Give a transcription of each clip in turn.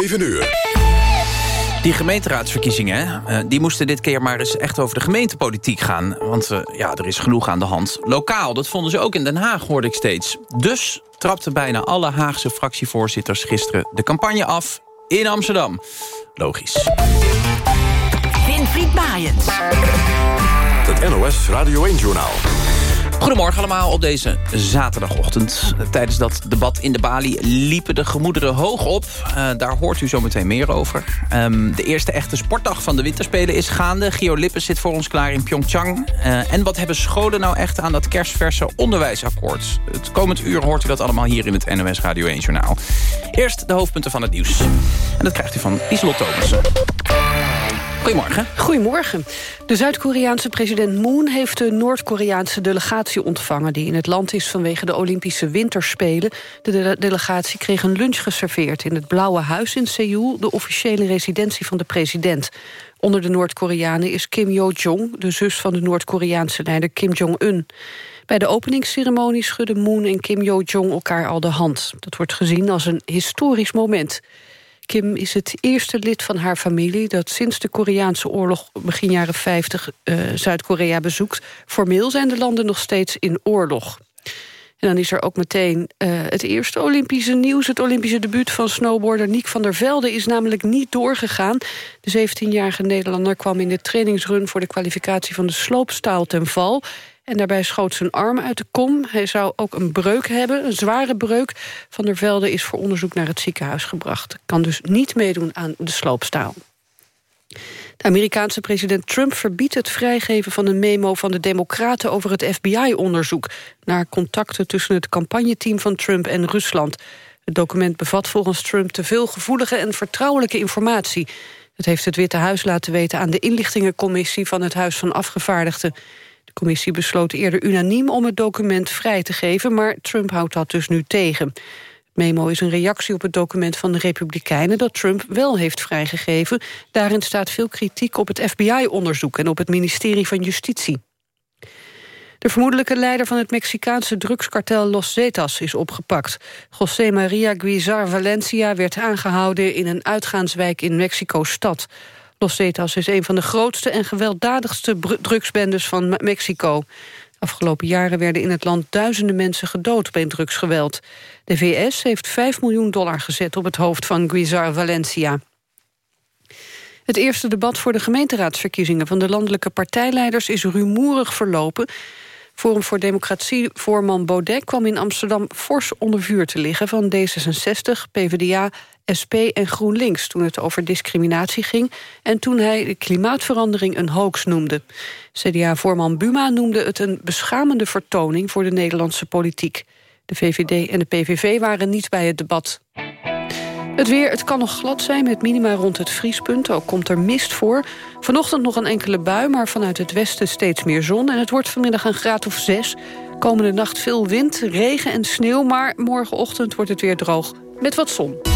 7 uur. Die gemeenteraadsverkiezingen, uh, die moesten dit keer maar eens echt over de gemeentepolitiek gaan. Want uh, ja, er is genoeg aan de hand. Lokaal, dat vonden ze ook in Den Haag, hoorde ik steeds. Dus trapten bijna alle Haagse fractievoorzitters gisteren de campagne af in Amsterdam. Logisch. Winfried Maaiens. Het NOS Radio 1-journaal. Goedemorgen allemaal op deze zaterdagochtend. Tijdens dat debat in de Bali liepen de gemoederen hoog op. Uh, daar hoort u zo meteen meer over. Um, de eerste echte sportdag van de winterspelen is gaande. Gio Lippes zit voor ons klaar in Pyeongchang. Uh, en wat hebben scholen nou echt aan dat kerstverse onderwijsakkoord? Het komend uur hoort u dat allemaal hier in het NOS Radio 1 Journaal. Eerst de hoofdpunten van het nieuws. En dat krijgt u van Iselot Thomassen. Goedemorgen. Goedemorgen. De Zuid-Koreaanse president Moon heeft de Noord-Koreaanse delegatie ontvangen... die in het land is vanwege de Olympische Winterspelen. De, de delegatie kreeg een lunch geserveerd in het Blauwe Huis in Seoul... de officiële residentie van de president. Onder de Noord-Koreanen is Kim Yo-jong... de zus van de Noord-Koreaanse leider Kim Jong-un. Bij de openingsceremonie schudden Moon en Kim Yo-jong elkaar al de hand. Dat wordt gezien als een historisch moment... Kim is het eerste lid van haar familie... dat sinds de Koreaanse oorlog begin jaren 50 uh, Zuid-Korea bezoekt. Formeel zijn de landen nog steeds in oorlog. En dan is er ook meteen uh, het eerste Olympische nieuws. Het Olympische debuut van snowboarder Niek van der Velde... is namelijk niet doorgegaan. De 17-jarige Nederlander kwam in de trainingsrun... voor de kwalificatie van de sloopstaal ten val... En daarbij schoot zijn arm uit de kom. Hij zou ook een breuk hebben, een zware breuk. Van der Velde is voor onderzoek naar het ziekenhuis gebracht. Kan dus niet meedoen aan de sloopstaal. De Amerikaanse president Trump verbiedt het vrijgeven van een memo van de Democraten over het FBI-onderzoek naar contacten tussen het campagneteam van Trump en Rusland. Het document bevat volgens Trump te veel gevoelige en vertrouwelijke informatie. Dat heeft het Witte Huis laten weten aan de inlichtingencommissie van het Huis van Afgevaardigden. Commissie besloot eerder unaniem om het document vrij te geven... maar Trump houdt dat dus nu tegen. Memo is een reactie op het document van de Republikeinen... dat Trump wel heeft vrijgegeven. Daarin staat veel kritiek op het FBI-onderzoek... en op het ministerie van Justitie. De vermoedelijke leider van het Mexicaanse drugskartel Los Zetas is opgepakt. José María Guizar Valencia werd aangehouden in een uitgaanswijk in Mexico-stad. Los Zetas is een van de grootste en gewelddadigste drugsbendes van Mexico. Afgelopen jaren werden in het land duizenden mensen gedood bij drugsgeweld. De VS heeft 5 miljoen dollar gezet op het hoofd van Guizar Valencia. Het eerste debat voor de gemeenteraadsverkiezingen van de landelijke partijleiders is rumoerig verlopen. Forum voor Democratie voorman Baudet kwam in Amsterdam fors onder vuur te liggen van D66, PvdA, SP en GroenLinks toen het over discriminatie ging... en toen hij de klimaatverandering een hoax noemde. CDA-voorman Buma noemde het een beschamende vertoning... voor de Nederlandse politiek. De VVD en de PVV waren niet bij het debat. Het weer, het kan nog glad zijn met minima rond het vriespunt. Ook komt er mist voor. Vanochtend nog een enkele bui, maar vanuit het westen steeds meer zon. En het wordt vanmiddag een graad of zes. Komende nacht veel wind, regen en sneeuw... maar morgenochtend wordt het weer droog met wat zon.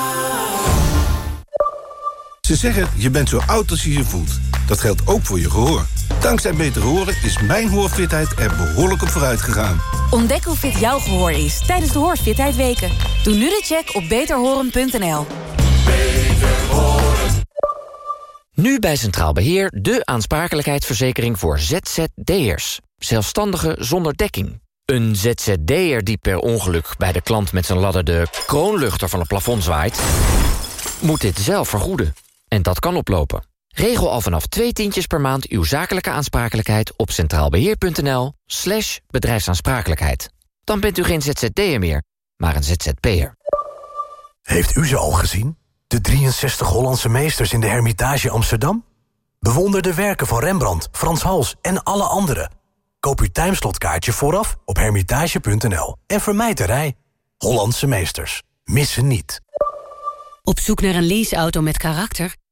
Ze zeggen, je bent zo oud als je je voelt. Dat geldt ook voor je gehoor. Dankzij Beter Horen is mijn hoorfitheid er behoorlijk op vooruit gegaan. Ontdek hoe fit jouw gehoor is tijdens de Hoorfitheid Weken. Doe nu de check op beterhoren.nl. Nu bij Centraal Beheer de aansprakelijkheidsverzekering voor ZZD'ers. Zelfstandigen zonder dekking. Een ZZD'er die per ongeluk bij de klant met zijn ladder de kroonluchter van het plafond zwaait... moet dit zelf vergoeden. En dat kan oplopen. Regel al vanaf twee tientjes per maand uw zakelijke aansprakelijkheid op centraalbeheer.nl slash bedrijfsaansprakelijkheid. Dan bent u geen ZZD'er meer, maar een ZZP'er. Heeft u ze al gezien? De 63 Hollandse meesters in de Hermitage Amsterdam? Bewonder de werken van Rembrandt, Frans Hals en alle anderen. Koop uw timeslotkaartje vooraf op hermitage.nl en vermijd de rij. Hollandse meesters. Missen niet. Op zoek naar een leaseauto met karakter?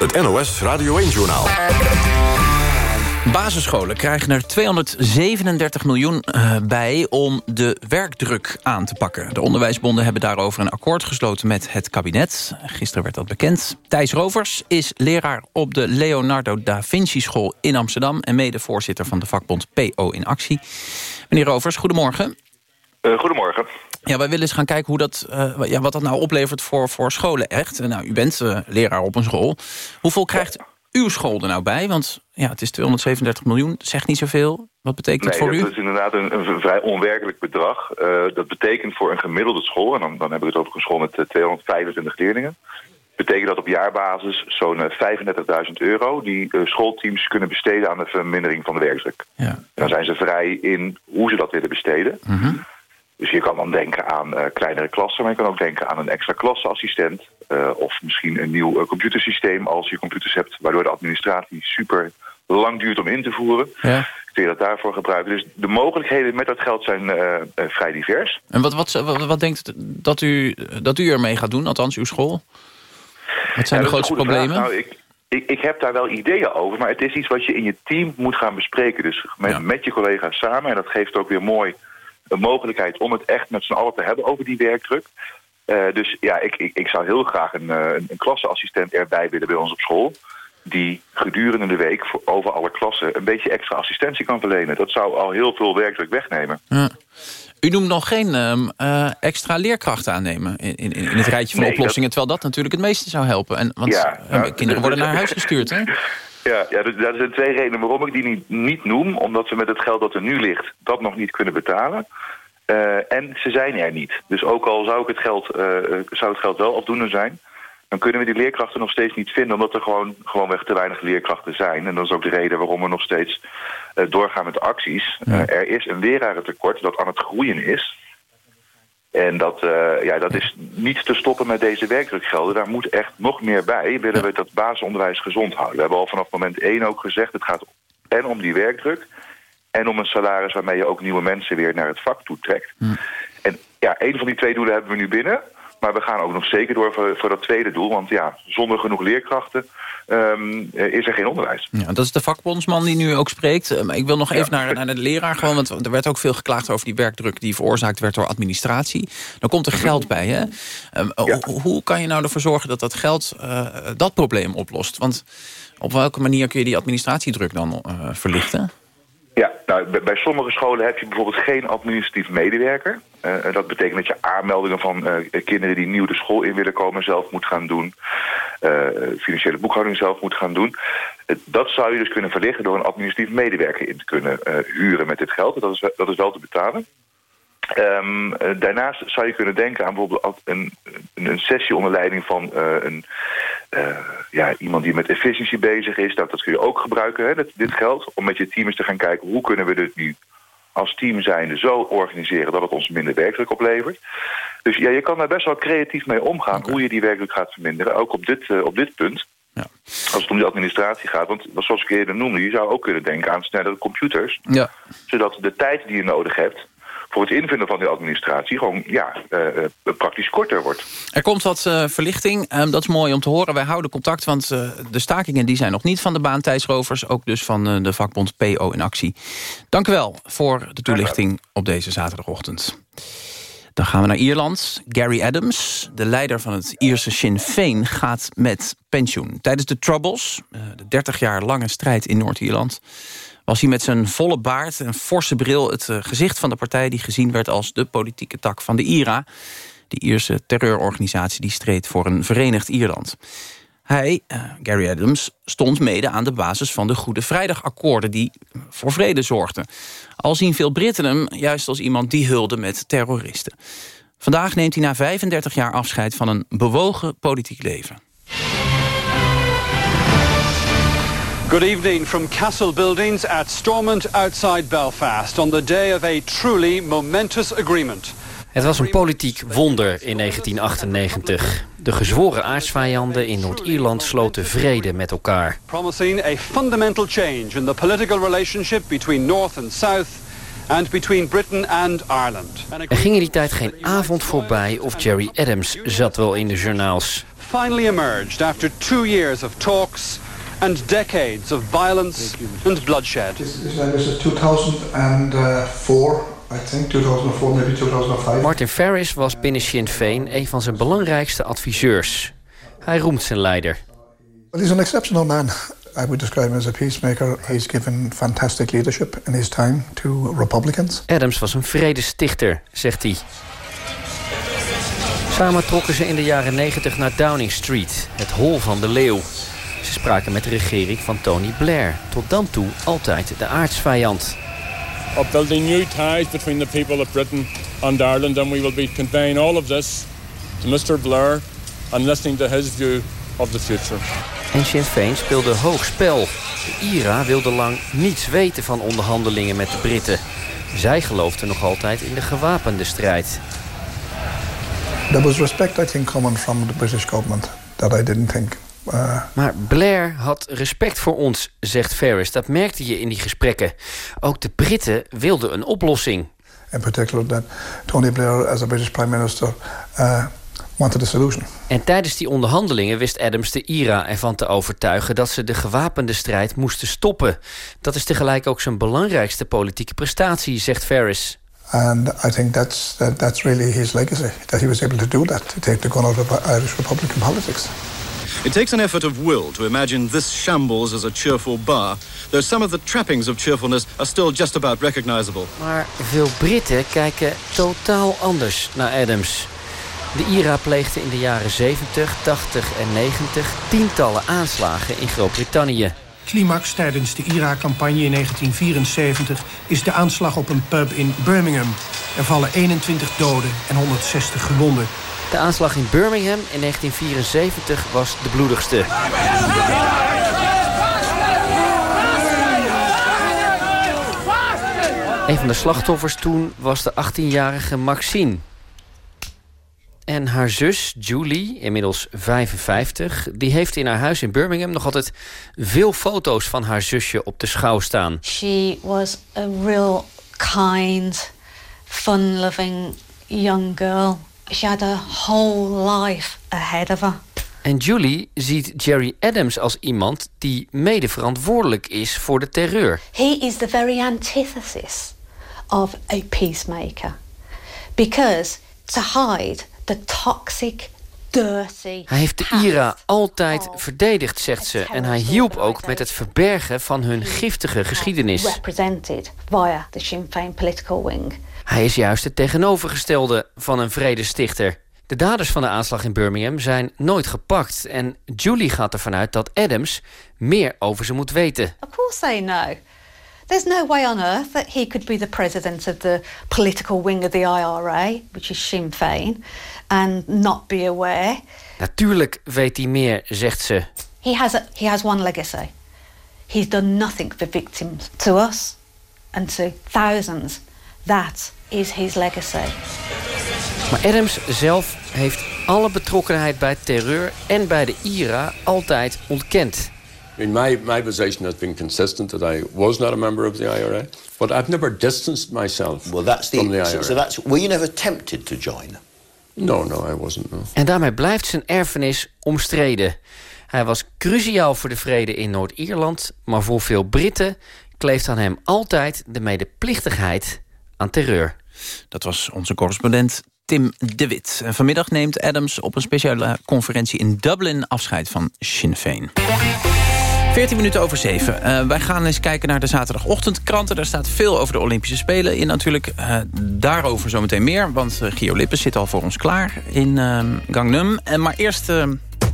Het NOS Radio 1-journaal. Basisscholen krijgen er 237 miljoen uh, bij om de werkdruk aan te pakken. De onderwijsbonden hebben daarover een akkoord gesloten met het kabinet. Gisteren werd dat bekend. Thijs Rovers is leraar op de Leonardo da Vinci School in Amsterdam... en medevoorzitter van de vakbond PO in Actie. Meneer Rovers, goedemorgen. Uh, goedemorgen. Ja, wij willen eens gaan kijken hoe dat, uh, ja, wat dat nou oplevert voor, voor scholen echt. nou, u bent uh, leraar op een school. Hoeveel krijgt uw school er nou bij? Want ja, het is 237 miljoen, zegt niet zoveel. Wat betekent nee, dat voor dat u? Dat is inderdaad een, een vrij onwerkelijk bedrag. Uh, dat betekent voor een gemiddelde school... en dan, dan hebben we het over een school met 225 leerlingen... betekent dat op jaarbasis zo'n 35.000 euro... die schoolteams kunnen besteden aan de vermindering van de werkdruk. Ja. En dan zijn ze vrij in hoe ze dat willen besteden... Mm -hmm. Dus je kan dan denken aan uh, kleinere klassen, maar je kan ook denken aan een extra klasseassistent. Uh, of misschien een nieuw uh, computersysteem als je computers hebt, waardoor de administratie super lang duurt om in te voeren. Ja. Kun je dat daarvoor gebruiken. Dus de mogelijkheden met dat geld zijn vrij divers. En wat, wat, wat, wat denkt dat u, dat u ermee gaat doen, althans uw school? Wat zijn ja, de grootste problemen? Nou, ik, ik, ik, heb daar wel ideeën over, maar het is iets wat je in je team moet gaan bespreken. Dus met, Ja. met je collega's samen, en dat geeft ook weer mooi een mogelijkheid om het echt met z'n allen te hebben over die werkdruk. Uh, dus ja, ik, ik, ik zou heel graag een, uh, een klasseassistent erbij willen bij ons op school. Die gedurende de week voor over alle klassen een beetje extra assistentie kan verlenen. Dat zou al heel veel werkdruk wegnemen. Ja. U noemt nog geen um, uh, extra leerkrachten aannemen in, in, in het rijtje van Nee, oplossingen... terwijl dat natuurlijk het meeste zou helpen. En, want Ja, uh, nou, kinderen worden naar huis gestuurd, hè? Ja, ja dus daar zijn twee redenen waarom ik die niet, niet noem. Omdat we met het geld dat er nu ligt dat nog niet kunnen betalen. Uh, en ze zijn er niet. Dus ook al zou, ik het geld, uh, zou het geld wel afdoende zijn... dan kunnen we die leerkrachten nog steeds niet vinden... omdat er gewoon, gewoonweg te weinig leerkrachten zijn. En dat is ook de reden waarom we nog steeds uh, doorgaan met acties. Ja. er is een lerarentekort dat aan het groeien is. En dat, ja, dat is niet te stoppen met deze werkdrukgelden. Daar moet echt nog meer bij, willen we dat basisonderwijs gezond houden. We hebben al vanaf moment één ook gezegd... het gaat en om die werkdruk en om een salaris waarmee je ook nieuwe mensen weer naar het vak toe trekt. Hm. En ja, één van die twee doelen hebben we nu binnen. Maar we gaan ook nog zeker door voor, voor dat tweede doel. Want ja, zonder genoeg leerkrachten um, is er geen onderwijs. Ja, dat is de vakbondsman die nu ook spreekt. Uh, maar ik wil nog even Ja. naar, naar de leraar. Gewoon, want er werd ook veel geklaagd over die werkdruk... die veroorzaakt werd door administratie. Dan komt er geld bij, hè? Um, Ja. hoe, hoe kan je nou ervoor zorgen dat dat geld uh, dat probleem oplost? Want op welke manier kun je die administratiedruk dan uh, verlichten? Ja, nou, bij, sommige scholen heb je bijvoorbeeld geen administratief medewerker. Uh, dat betekent dat je aanmeldingen van uh, kinderen die nieuw de school in willen komen zelf moet gaan doen. Uh, financiële boekhouding zelf moet gaan doen. dat zou je dus kunnen verlichten door een administratief medewerker in te kunnen huren met dit geld. Dat is, dat is wel te betalen. Um, daarnaast zou je kunnen denken aan bijvoorbeeld een, een sessie onder leiding van een, ja, iemand die met efficiëntie bezig is. Dat, dat kun je ook gebruiken, hè, dit, dit geld, om met je team eens te gaan kijken hoe kunnen we dit nu als team zijnde zo organiseren dat het ons minder werkdruk oplevert. Dus ja, je kan daar best wel creatief mee omgaan okay. hoe je die werkdruk gaat verminderen, ook op dit, uh, op dit punt. Ja. Als het om de administratie gaat, want zoals ik eerder noemde, je zou ook kunnen denken aan snellere computers. Ja. Zodat de tijd die je nodig hebt voor het invullen van die administratie gewoon ja, uh, uh, praktisch korter wordt. Er komt wat uh, verlichting, um, dat is mooi om te horen. Wij houden contact, want de stakingen die zijn nog niet van de baan Thijsrovers. Ook dus van de vakbond PO in actie. Dank u wel voor de toelichting op deze zaterdagochtend. Dan gaan we naar Ierland. Gary Adams, de leider van het Ierse Sinn Féin, gaat met pensioen. Tijdens de Troubles, de 30 jaar lange strijd in Noord-Ierland was hij met zijn volle baard en forse bril... het uh, gezicht van de partij die gezien werd als de politieke tak van de IRA... de Ierse terreurorganisatie die streed voor een verenigd Ierland. Hij, uh, Gary Adams, stond mede aan de basis van de Goede Vrijdagakkoorden... die voor vrede zorgden. Al zien veel Britten hem juist als iemand die hulde met terroristen. Vandaag neemt hij na 35 jaar afscheid van een bewogen politiek leven. Good evening from Castle Buildings at Stormont outside Belfast on the day of a truly momentous agreement. Het was een politiek wonder in 1998. De gezworen aardsvijanden in Noord-Ierland sloten vrede met elkaar. Promising a fundamental change in the political relationship between North and South and between Britain and Ireland. Er ging in die tijd geen avond voorbij of Jerry Adams zat wel in de journaals. Finally emerged after two years of talks and decades of violence and bloodshed. This is 2004 I think 2004, maybe 2005. Martin Ferris was binnen Sinn Féin een van zijn belangrijkste adviseurs. Hij roemt zijn leider. Well, he's an exceptional man. I would describe him as a peacemaker. He's given fantastic leadership in his time to Republicans. Adams was een vredestichter, zegt hij. Samen trokken ze in de jaren 90 naar Downing Street, het hol van de leeuw. Ze spraken met de regering van Tony Blair. Tot dan toe altijd de aardsvijand. of building new ties between the people of Britain and Ireland, and we will be conveying all of this to Mr Blair and listening to his view of the future. En Sinn Féin speelde hoog spel. De IRA wilde lang niets weten van onderhandelingen met de Britten. Zij geloofden nog altijd in de gewapende strijd. There was respect, I think, coming from the British government that I didn't think uh, maar Blair had respect voor ons, zegt Ferris. Dat merkte je in die gesprekken. Ook de Britten wilden een oplossing. In particular that Tony Blair as a British prime minister uh, wanted a solution. En tijdens die onderhandelingen wist Adams de IRA ervan te overtuigen dat ze de gewapende strijd moesten stoppen. Dat is tegelijk ook zijn belangrijkste politieke prestatie, zegt Ferris. And I think that's that, that's really his legacy that he was able to do that to take the gun out of Irish Republican politics. It takes an effort of will to imagine this shambles as a cheerful bar, though some of the trappings of cheerfulness are still just about recognizable. Maar veel Britten kijken totaal anders naar Adams. De IRA pleegde in de jaren 70, 80 en 90 tientallen aanslagen in Groot-Brittannië. Climax tijdens de IRA-campagne in 1974 is de aanslag op een pub in Birmingham. Er vallen 21 doden en 160 gewonden. De aanslag in Birmingham in 1974 was de bloedigste. Een van de slachtoffers toen was de 18-jarige Maxine. En haar zus, Julie, inmiddels 55... die heeft in haar huis in Birmingham nog altijd veel foto's van haar zusje op de schouw staan. She was a real kind, fun-loving young girl. She had a whole life ahead of her. En Julie ziet Jerry Adams als iemand die mede verantwoordelijk is voor de terreur. He is the very antithesis of a peacemaker. Because to hide the toxic, dirty... Hij heeft de IRA altijd verdedigd, zegt ze. En hij hielp ook met het verbergen van hun giftige geschiedenis. Represented via the Sinn Féin political wing. Hij is juist het tegenovergestelde van een vredestichter. De daders van de aanslag in Birmingham zijn nooit gepakt. En Julie gaat ervan uit dat Adams meer over ze moet weten. Of course they know. There's no way on earth that he could be the president of the political wing of the IRA, which is Sinn Féin, and not be aware. Natuurlijk weet hij meer, zegt ze. He has, a, he has one legacy. He's done nothing for victims, to us and to thousands. That is his legacy. Maar Adams zelf heeft alle betrokkenheid bij terreur en bij de IRA altijd ontkend. I mean, my, my position has been consistent that I was not a member of the IRA, but I've never distanced myself well, that's the, from the IRA. So, so that's, were you never tempted to join? No, no, I wasn't. No. En daarmee blijft zijn erfenis omstreden. Hij was cruciaal voor de vrede in Noord-Ierland, maar voor veel Britten kleeft aan hem altijd de medeplichtigheid aan terreur. Dat was onze correspondent Tim de Wit. En vanmiddag neemt Adams op een speciale conferentie in Dublin afscheid van Sinn Féin. 14 minuten over 7. Uh, wij gaan eens kijken naar de zaterdagochtendkranten. Daar staat veel over de Olympische Spelen in natuurlijk. Uh, daarover zometeen meer, want uh, Gio Lippes zit al voor ons klaar in Gangnam. En maar eerst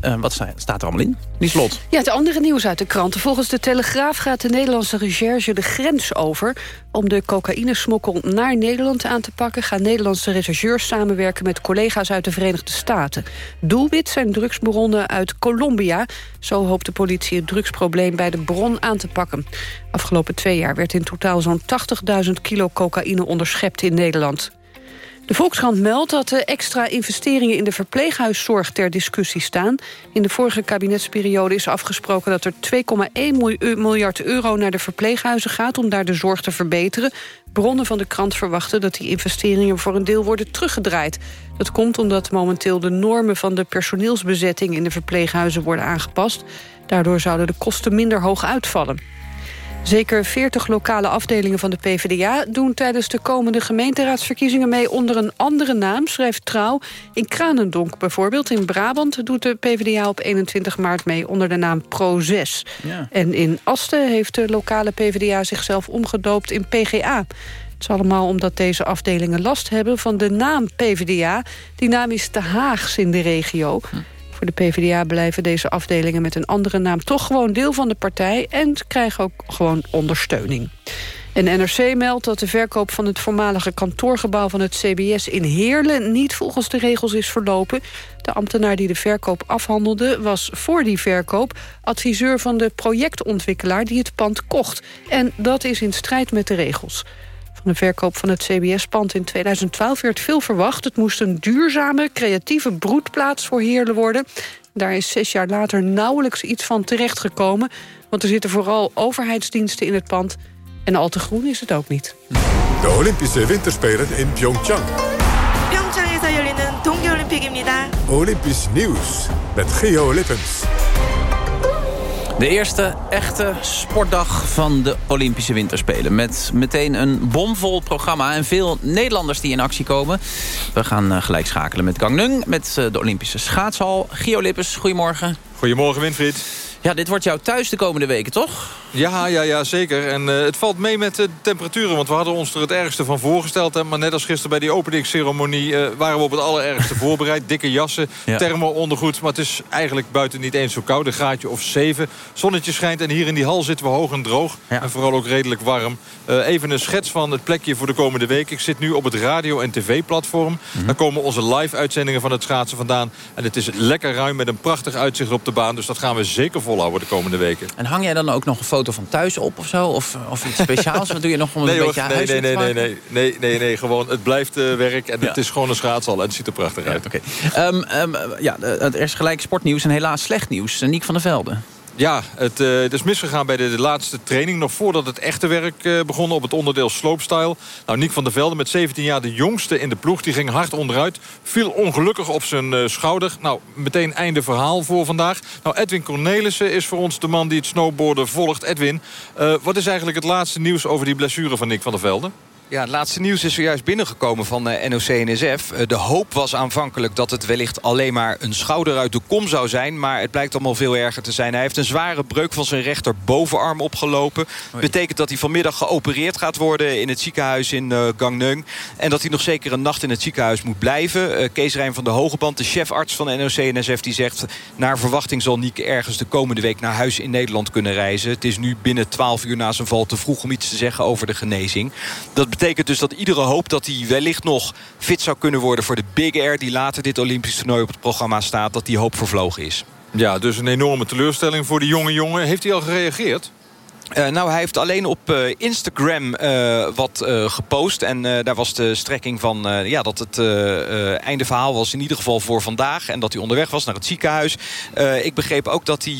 Eh, wat staat er allemaal in? Die slot. Ja, het andere nieuws uit de kranten. Volgens de Telegraaf gaat de Nederlandse recherche de grens over... om de cocaïnesmokkel naar Nederland aan te pakken... gaan Nederlandse rechercheurs samenwerken met collega's uit de Verenigde Staten. Doelwit zijn drugsbronnen uit Colombia. Zo hoopt de politie het drugsprobleem bij de bron aan te pakken. Afgelopen twee jaar werd in totaal zo'n 80.000 kilo cocaïne onderschept in Nederland. De Volkskrant meldt dat de extra investeringen in de verpleeghuiszorg ter discussie staan. In de vorige kabinetsperiode is afgesproken dat er 2,1 miljard euro naar de verpleeghuizen gaat om daar de zorg te verbeteren. Bronnen van de krant verwachten dat die investeringen voor een deel worden teruggedraaid. Dat komt omdat momenteel de normen van de personeelsbezetting in de verpleeghuizen worden aangepast. Daardoor zouden de kosten minder hoog uitvallen. Zeker 40 lokale afdelingen van de PvdA doen tijdens de komende gemeenteraadsverkiezingen mee onder een andere naam, schrijft Trouw. In Kranendonk bijvoorbeeld, in Brabant, doet de PvdA op 21 maart mee onder de naam Pro6. Ja. En in Asten heeft de lokale PvdA zichzelf omgedoopt in PGA. Het is allemaal omdat deze afdelingen last hebben van de naam PvdA. Die naam is te Haags in de regio. Voor de PvdA blijven deze afdelingen met een andere naam... toch gewoon deel van de partij en krijgen ook gewoon ondersteuning. En NRC meldt dat de verkoop van het voormalige kantoorgebouw van het CBS in Heerlen niet volgens de regels is verlopen. De ambtenaar die de verkoop afhandelde was voor die verkoop adviseur van de projectontwikkelaar die het pand kocht. En dat is in strijd met de regels. De verkoop van het CBS-pand in 2012 werd veel verwacht. Het moest een duurzame, creatieve broedplaats voor Heerlen worden. Daar is zes jaar later nauwelijks iets van terechtgekomen. Want er zitten vooral overheidsdiensten in het pand. En al te groen is het ook niet. De Olympische Winterspelen in Pyeongchang. Pyeongchang에서 열리는 동계올림픽입니다. Olympisch nieuws met Geo Lippens. De eerste echte sportdag van de Olympische Winterspelen. Met meteen een bomvol programma en veel Nederlanders die in actie komen. We gaan uh, gelijk schakelen met Gangnung, met uh, de Olympische schaatshal. Gio Lippes, goedemorgen. Goedemorgen Winfried. Ja, dit wordt jouw thuis de komende weken, toch? Ja, ja, ja zeker. En uh, het valt mee met de temperaturen. Want we hadden ons er het ergste van voorgesteld. Hè? Maar net als gisteren bij die openingsceremonie... Uh, waren we op het allerergste voorbereid. Dikke jassen, ja. thermo-ondergoed. Maar het is eigenlijk buiten niet eens zo koud. Een graadje of zeven. Zonnetje schijnt en hier in die hal zitten we hoog en droog. Ja. En vooral ook redelijk warm. Uh, even een schets van het plekje voor de komende week. Ik zit nu op het radio- en tv-platform. Mm -hmm. Daar komen onze live-uitzendingen van het schaatsen vandaan. En het is lekker ruim met een prachtig uitzicht op de baan. Dus dat gaan we zeker volhouden de komende weken. En hang jij dan ook nog een foto van thuis op of zo? Of, of iets speciaals? Wat doe je nog om nee, een beetje nee, nee, nee, nee, nee, nee, nee, nee, gewoon het blijft uh, werk en ja. het is gewoon een schaatshal en het ziet er prachtig ja, uit. Okay. Um, um, ja, er is gelijk sportnieuws en helaas slecht nieuws. Niek van der Velde. Ja, het, uh, het, is misgegaan bij de, laatste training. Nog voordat het echte werk uh, begon op het onderdeel slopestyle. Nou, Nick van der Velde met 17 jaar de jongste in de ploeg. Die ging hard onderuit. Viel ongelukkig op zijn uh, schouder. Nou, meteen einde verhaal voor vandaag. Nou, Edwin Cornelissen is voor ons de man die het snowboarden volgt. Edwin, wat is eigenlijk het laatste nieuws over die blessure van Nick van der Velde? Ja, het laatste nieuws is zojuist binnengekomen van uh, NOC-NSF. Uh, de hoop was aanvankelijk dat het wellicht alleen maar een schouder uit de kom zou zijn. Maar het blijkt allemaal veel erger te zijn. Hij heeft een zware breuk van zijn rechterbovenarm opgelopen. Dat betekent dat hij vanmiddag geopereerd gaat worden in het ziekenhuis in uh, Gangneung. En dat hij nog zeker een nacht in het ziekenhuis moet blijven. Uh, Kees Rijn van de Hogeband, de chefarts van NOC-NSF, die zegt... naar verwachting zal Niek ergens de komende week naar huis in Nederland kunnen reizen. Het is nu binnen 12 uur na zijn val te vroeg om iets te zeggen over de genezing. Dat betekent dus dat iedere hoop dat hij wellicht nog fit zou kunnen worden... voor de Big Air die later dit Olympisch toernooi op het programma staat... dat die hoop vervlogen is. Ja, dus een enorme teleurstelling voor die jonge jongen. Heeft hij al gereageerd? Uh, nou, hij heeft alleen op uh, Instagram uh, wat gepost. En daar was de strekking van ja, dat het einde verhaal was in ieder geval voor vandaag. En dat hij onderweg was naar het ziekenhuis. ik begreep ook dat hij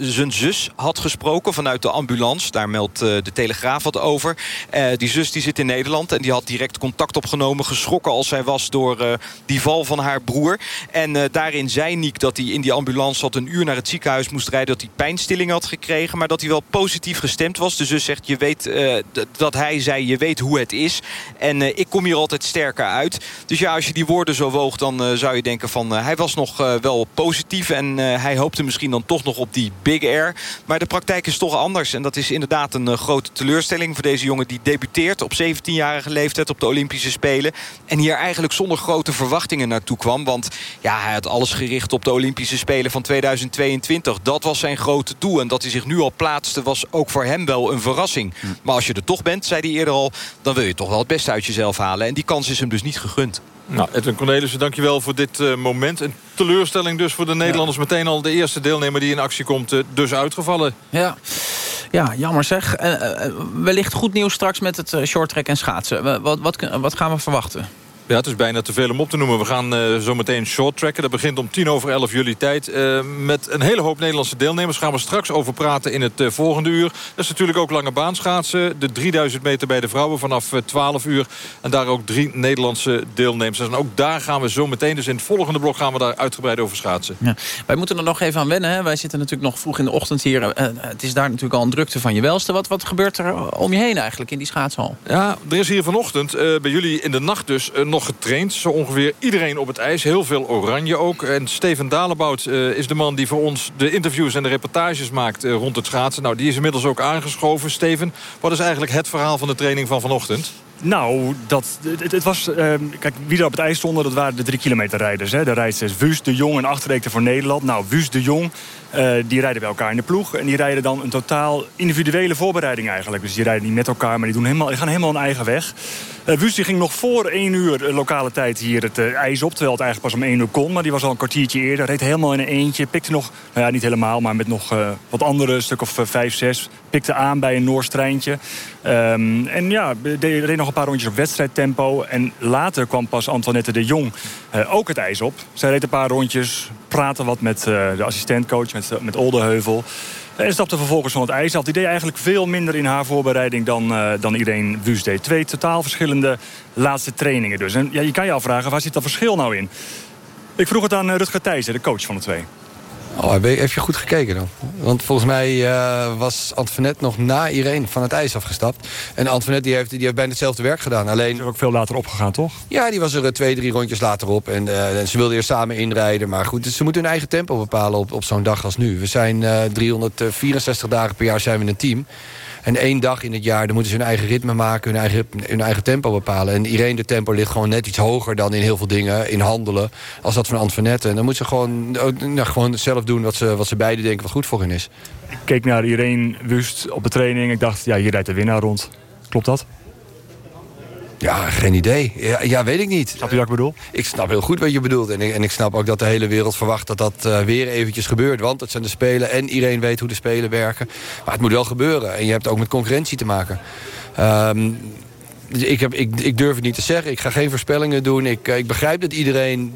zijn zus had gesproken vanuit de ambulance. Daar meldt de Telegraaf wat over. die zus die zit in Nederland en die had direct contact opgenomen. Geschrokken als zij was door die val van haar broer. En daarin zei Niek dat hij in die ambulance had een uur naar het ziekenhuis moest rijden. Dat hij pijnstilling had gekregen. Maar dat hij wel positief gestemd was. De zus zegt je weet, uh, dat hij zei, je weet hoe het is. En uh, ik kom hier altijd sterker uit. Dus ja, als je die woorden zo woog, dan uh, zou je denken van... hij was nog wel positief en hij hoopte misschien dan toch nog op die Big Air. Maar de praktijk is toch anders. En dat is inderdaad een grote teleurstelling voor deze jongen... die debuteert op 17-jarige leeftijd op de Olympische Spelen. En hier eigenlijk zonder grote verwachtingen naartoe kwam. Want ja, hij had alles gericht op de Olympische Spelen van 2022. Dat was zijn grote doel. En dat hij zich nu al plaatste was ook voor hem wel een verrassing. Hm. Maar als je er toch bent, zei hij eerder al... dan wil je toch wel het beste uit jezelf halen. En die kans is hem dus niet gegund. Nou, Edwin Cornelissen, dankjewel voor dit uh, moment. Een teleurstelling dus voor de Nederlanders. Ja. Meteen al de eerste deelnemer die in actie komt, uh, dus uitgevallen. Ja. Ja, jammer zeg. Uh, wellicht goed nieuws straks met het shorttrack en schaatsen. Wat, wat, wat gaan we verwachten? Ja, het is bijna te veel om op te noemen. We gaan uh, zo meteen short tracken. Dat begint om tien over elf jullie tijd. Uh, met een hele hoop Nederlandse deelnemers gaan we straks over praten in het uh, volgende uur. Dat is natuurlijk ook lange baanschaatsen. De 3000 meter bij de vrouwen vanaf 12 uur. En daar ook drie Nederlandse deelnemers. En ook daar gaan we zo meteen, dus in het volgende blok gaan we daar uitgebreid over schaatsen. Ja. Wij moeten er nog even aan wennen. Hè? Wij zitten natuurlijk nog vroeg in de ochtend hier. het is daar natuurlijk al een drukte van je welste. Wat, wat gebeurt er om je heen eigenlijk in die schaatshal? Ja, er is hier vanochtend bij jullie in de nacht dus nog getraind. Zo ongeveer iedereen op het ijs. Heel veel oranje ook. En Steven Dalebout uh, is de man die voor ons de interviews en de reportages maakt uh, rond het schaatsen. Nou, die is inmiddels ook aangeschoven. Steven, wat is eigenlijk het verhaal van de training van vanochtend? Nou, dat, het, het was, uh, kijk, wie er op het ijs stonden, dat waren de drie kilometer rijders. Hè. De rijders Wus, De Jong en Achterreekte voor Nederland. Nou, Wus, De Jong, uh, die rijden bij elkaar in de ploeg. En die rijden dan een totaal individuele voorbereiding eigenlijk. Dus die rijden niet met elkaar, maar die, doen helemaal, die gaan helemaal een eigen weg. Uh, Wus die ging nog voor één uur lokale tijd hier het ijs op. Terwijl het eigenlijk pas om één uur kon. Maar die was al een kwartiertje eerder. Reed helemaal in een eentje. Pikte nog, nou ja, niet helemaal, maar met nog wat andere, stuk of vijf, zes. Pikte aan bij een Noors treintje. Um, en ja, reed nog een paar rondjes op wedstrijdtempo. En later kwam pas Antoinette de Jong uh, ook het ijs op. Zij reed een paar rondjes, praatte wat met uh, de assistentcoach, met, met Oldeheuvel. En stapte vervolgens van het ijs af. Die deed eigenlijk veel minder in haar voorbereiding dan, uh, dan iedereen Wus deed. Twee totaal verschillende laatste trainingen dus. En ja, je kan je afvragen, waar zit dat verschil nou in? Ik vroeg het aan Rutger Thijssen, de coach van de twee. Oh, heb je goed gekeken dan? Want volgens mij uh, was Antoinette nog na Irene van het ijs afgestapt. En Antoinette die heeft, die heeft bijna hetzelfde werk gedaan. Alleen... Is ook veel later opgegaan, toch? Ja, die was er uh, twee, drie rondjes later op. En, uh, en ze wilden eerst samen inrijden. Maar goed, dus ze moeten hun eigen tempo bepalen op, op zo'n dag als nu. We zijn 364 dagen per jaar zijn we een team. En één dag in het jaar, dan moeten ze hun eigen ritme maken... hun eigen, hun eigen tempo bepalen. En Irene de tempo ligt gewoon net iets hoger dan in heel veel dingen... in handelen, als dat van Antoinette. En dan moet ze gewoon, nou, gewoon zelf doen wat ze, wat ze beiden denken... wat goed voor hen is. Ik keek naar Irene Wust op de training. Ik dacht, ja, hier rijdt de winnaar rond. Klopt dat? Ja, geen idee. Ja, ja, weet ik niet. Snap je wat ik bedoel? Ik snap heel goed wat je bedoelt. En ik, en ik snap ook dat de hele wereld verwacht dat dat uh, weer eventjes gebeurt. Want het zijn de Spelen en iedereen weet hoe de Spelen werken. Maar het moet wel gebeuren. En je hebt ook met concurrentie te maken. Um, ik, heb, ik, ik durf het niet te zeggen. Ik ga geen voorspellingen doen. Ik, ik begrijp dat iedereen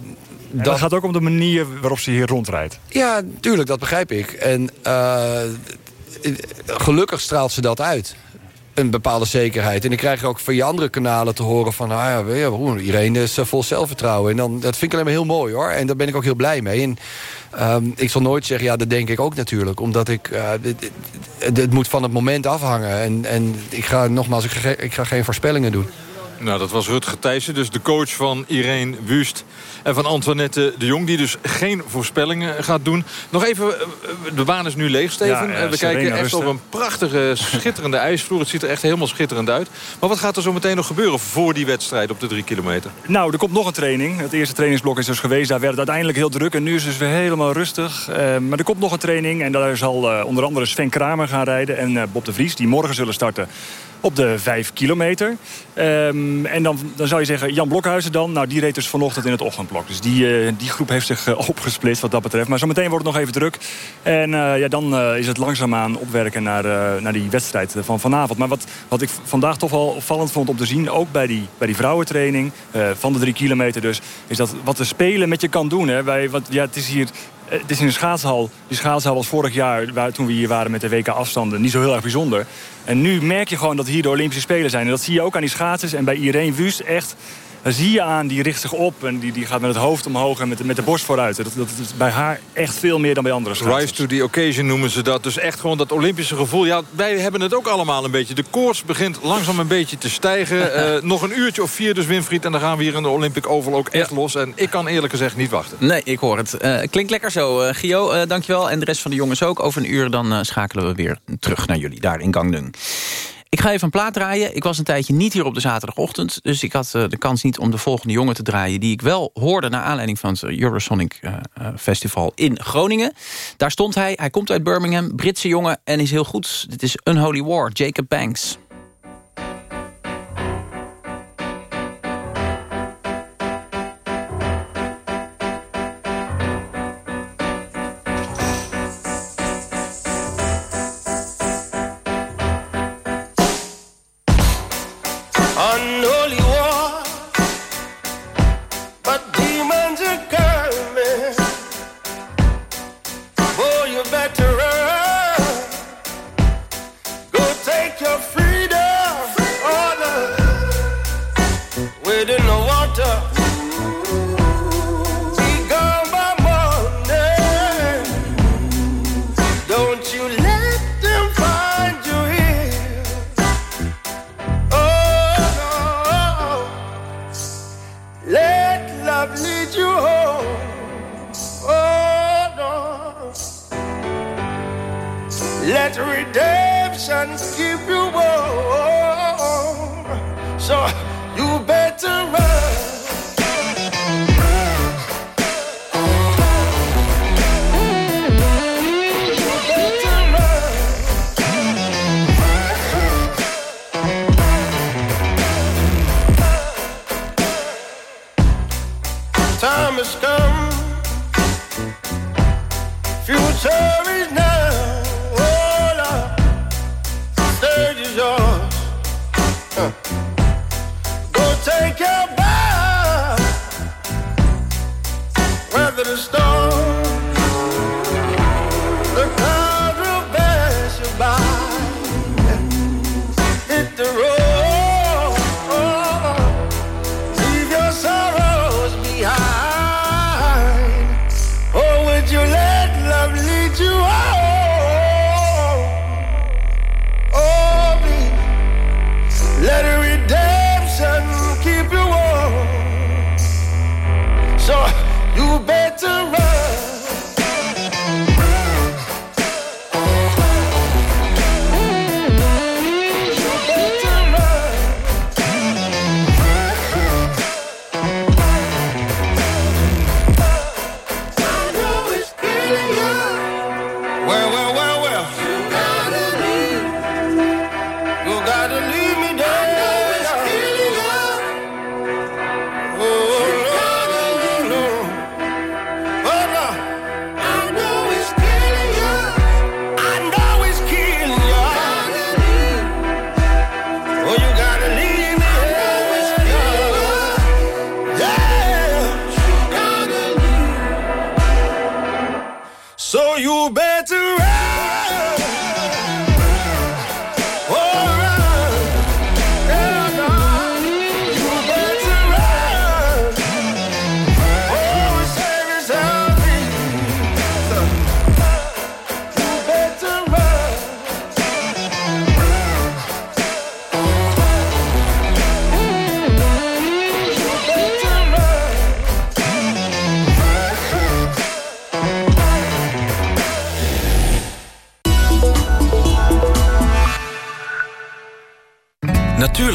dat... dat... gaat ook om de manier waarop ze hier rondrijdt. Ja, tuurlijk, dat begrijp ik. En uh, gelukkig straalt ze dat uit een bepaalde zekerheid. En ik krijg ook van je andere kanalen te horen van... nou ja, broer, Irene is eh, vol zelfvertrouwen. En dan, dat vind ik alleen maar heel mooi, hoor. En daar ben ik ook heel blij mee. En um, ik zal nooit zeggen, ja, dat denk ik ook natuurlijk. Omdat ik... Uh, het, moet van het moment afhangen. En, en ik ga nogmaals, ik ga geen voorspellingen doen. Nou, dat was Rutger Thijssen, dus de coach van Irene Wust... en van Antoinette de Jong, die dus geen voorspellingen gaat doen. Nog even, eh, de baan is nu leeg, Steven. Ja, ja, we kijken echt op een prachtige, schitterende ijsvloer. Het ziet er echt helemaal schitterend uit. Maar wat gaat er zo meteen nog gebeuren voor die wedstrijd op de drie kilometer? Nou, er komt nog een training. Het eerste trainingsblok is dus geweest. Daar werd het uiteindelijk heel druk en nu is het dus weer helemaal rustig. Uh, maar er komt nog een training en daar zal uh, onder andere Sven Kramer gaan rijden... en uh, Bob de Vries, die morgen zullen starten op de 5 kilometer. Um, en dan, dan zou je zeggen, Jan Blokhuizen dan. Nou, die reed dus vanochtend in het ochtendblok. Dus die, uh, die groep heeft zich uh, opgesplitst wat dat betreft. Maar zometeen wordt het nog even druk. En uh, ja, dan is het langzaamaan opwerken naar, naar die wedstrijd van vanavond. Maar wat, wat ik vandaag toch wel opvallend vond om te zien... ook bij die, bij die vrouwentraining van de 3 kilometer dus... is dat wat de spelen met je kan doen. Hè. Wij, wat, ja, het is hier het is in een schaatshal. Die schaatshal was vorig jaar, waar, toen we hier waren met de WK-afstanden, niet zo heel erg bijzonder. En nu merk je gewoon dat hier de Olympische Spelen zijn. En dat zie je ook aan die schaatsers en bij Irene Wust echt... zie je aan, die richt zich op en die, die gaat met het hoofd omhoog en met, met de borst vooruit. Dat, dat is bij haar echt veel meer dan bij andere schaatsers. Rise to the occasion noemen ze dat. Dus echt gewoon dat Olympische gevoel. Ja, wij hebben het ook allemaal een beetje. De koorts begint langzaam een beetje te stijgen. Eh, nog een uurtje of vier dus Winfried. En dan gaan we hier in de Olympic Oval ook echt los. En ik kan eerlijk gezegd niet wachten. Nee, ik hoor het. Uh, klinkt lekker zo. Uh, Gio, uh, dankjewel. En de rest van de jongens ook. Over een uur dan schakelen we weer terug naar jullie daar in Gangneung. Ik ga even een plaat draaien. Ik was een tijdje niet hier op de zaterdagochtend. Dus ik had de kans niet om de volgende jongen te draaien... die ik wel hoorde naar aanleiding van het Eurosonic uh, Festival in Groningen. Daar stond hij. Hij komt uit Birmingham. Britse jongen en is heel goed. Dit is Unholy War, Jacob Banks. Huh.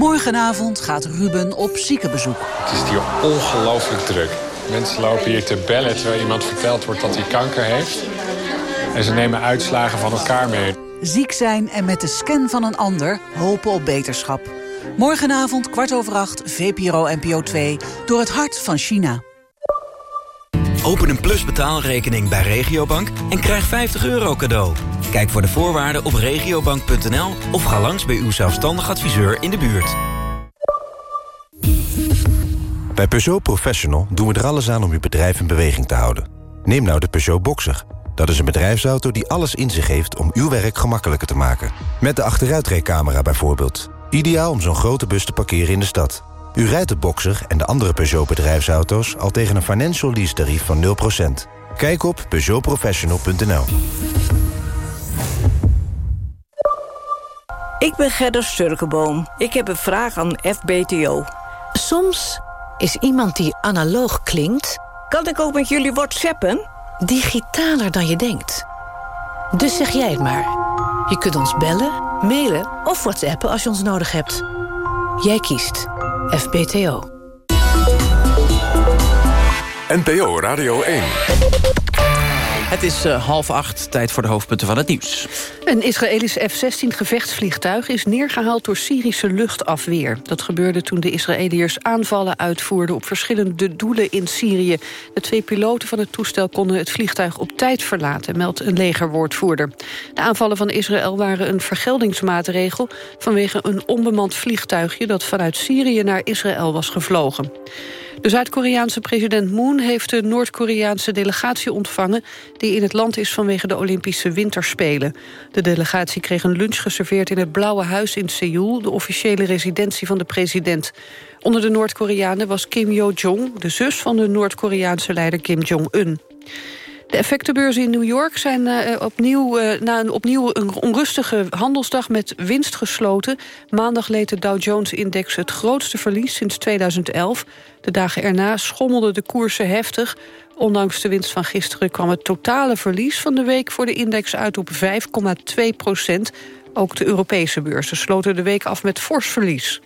Morgenavond gaat Ruben op ziekenbezoek. Het is hier ongelooflijk druk. Mensen lopen hier te bellen terwijl iemand verteld wordt dat hij kanker heeft. En ze nemen uitslagen van elkaar mee. Ziek zijn en met de scan van een ander hopen op beterschap. Morgenavond kwart over acht, VPRO NPO 2, door het hart van China. Open een Plus betaalrekening bij Regiobank en krijg 50 euro cadeau. Kijk voor de voorwaarden op regiobank.nl of ga langs bij uw zelfstandig adviseur in de buurt. Bij Peugeot Professional doen we er alles aan om uw bedrijf in beweging te houden. Neem nou de Peugeot Boxer. Dat is een bedrijfsauto die alles in zich heeft om uw werk gemakkelijker te maken. Met de achteruitrijcamera bijvoorbeeld. Ideaal om zo'n grote bus te parkeren in de stad. U rijdt de Boxer en de andere Peugeot bedrijfsauto's... al tegen een financial lease tarief van 0%. Kijk op peugeotprofessional.nl. Ik ben Gerda Sturkenboom. Ik heb een vraag aan FBTO. Soms is iemand die analoog klinkt... Kan ik ook met jullie whatsappen? Digitaler dan je denkt. Dus zeg jij het maar. Je kunt ons bellen, mailen of whatsappen als je ons nodig hebt. Jij kiest FBTO. NPO Radio 1. Het is uh, half acht, tijd voor de hoofdpunten van het nieuws. Een Israëlisch F-16 gevechtsvliegtuig is neergehaald door Syrische luchtafweer. Dat gebeurde toen de Israëliërs aanvallen uitvoerden op verschillende doelen in Syrië. De twee piloten van het toestel konden het vliegtuig op tijd verlaten, meldt een legerwoordvoerder. De aanvallen van Israël waren een vergeldingsmaatregel vanwege een onbemand vliegtuigje dat vanuit Syrië naar Israël was gevlogen. De Zuid-Koreaanse president Moon heeft de Noord-Koreaanse delegatie ontvangen... die in het land is vanwege de Olympische Winterspelen. De delegatie kreeg een lunch geserveerd in het Blauwe Huis in Seoul... de officiële residentie van de president. Onder de Noord-Koreanen was Kim Yo-jong... de zus van de Noord-Koreaanse leider Kim Jong-un. De effectenbeurzen in New York zijn uh, opnieuw, uh, na een opnieuw een onrustige handelsdag met winst gesloten. Maandag leed de Dow Jones-index het grootste verlies sinds 2011. De dagen erna schommelden de koersen heftig. Ondanks de winst van gisteren kwam het totale verlies van de week voor de index uit op 5,2 procent. Ook de Europese beurzen sloten de week af met fors verlies.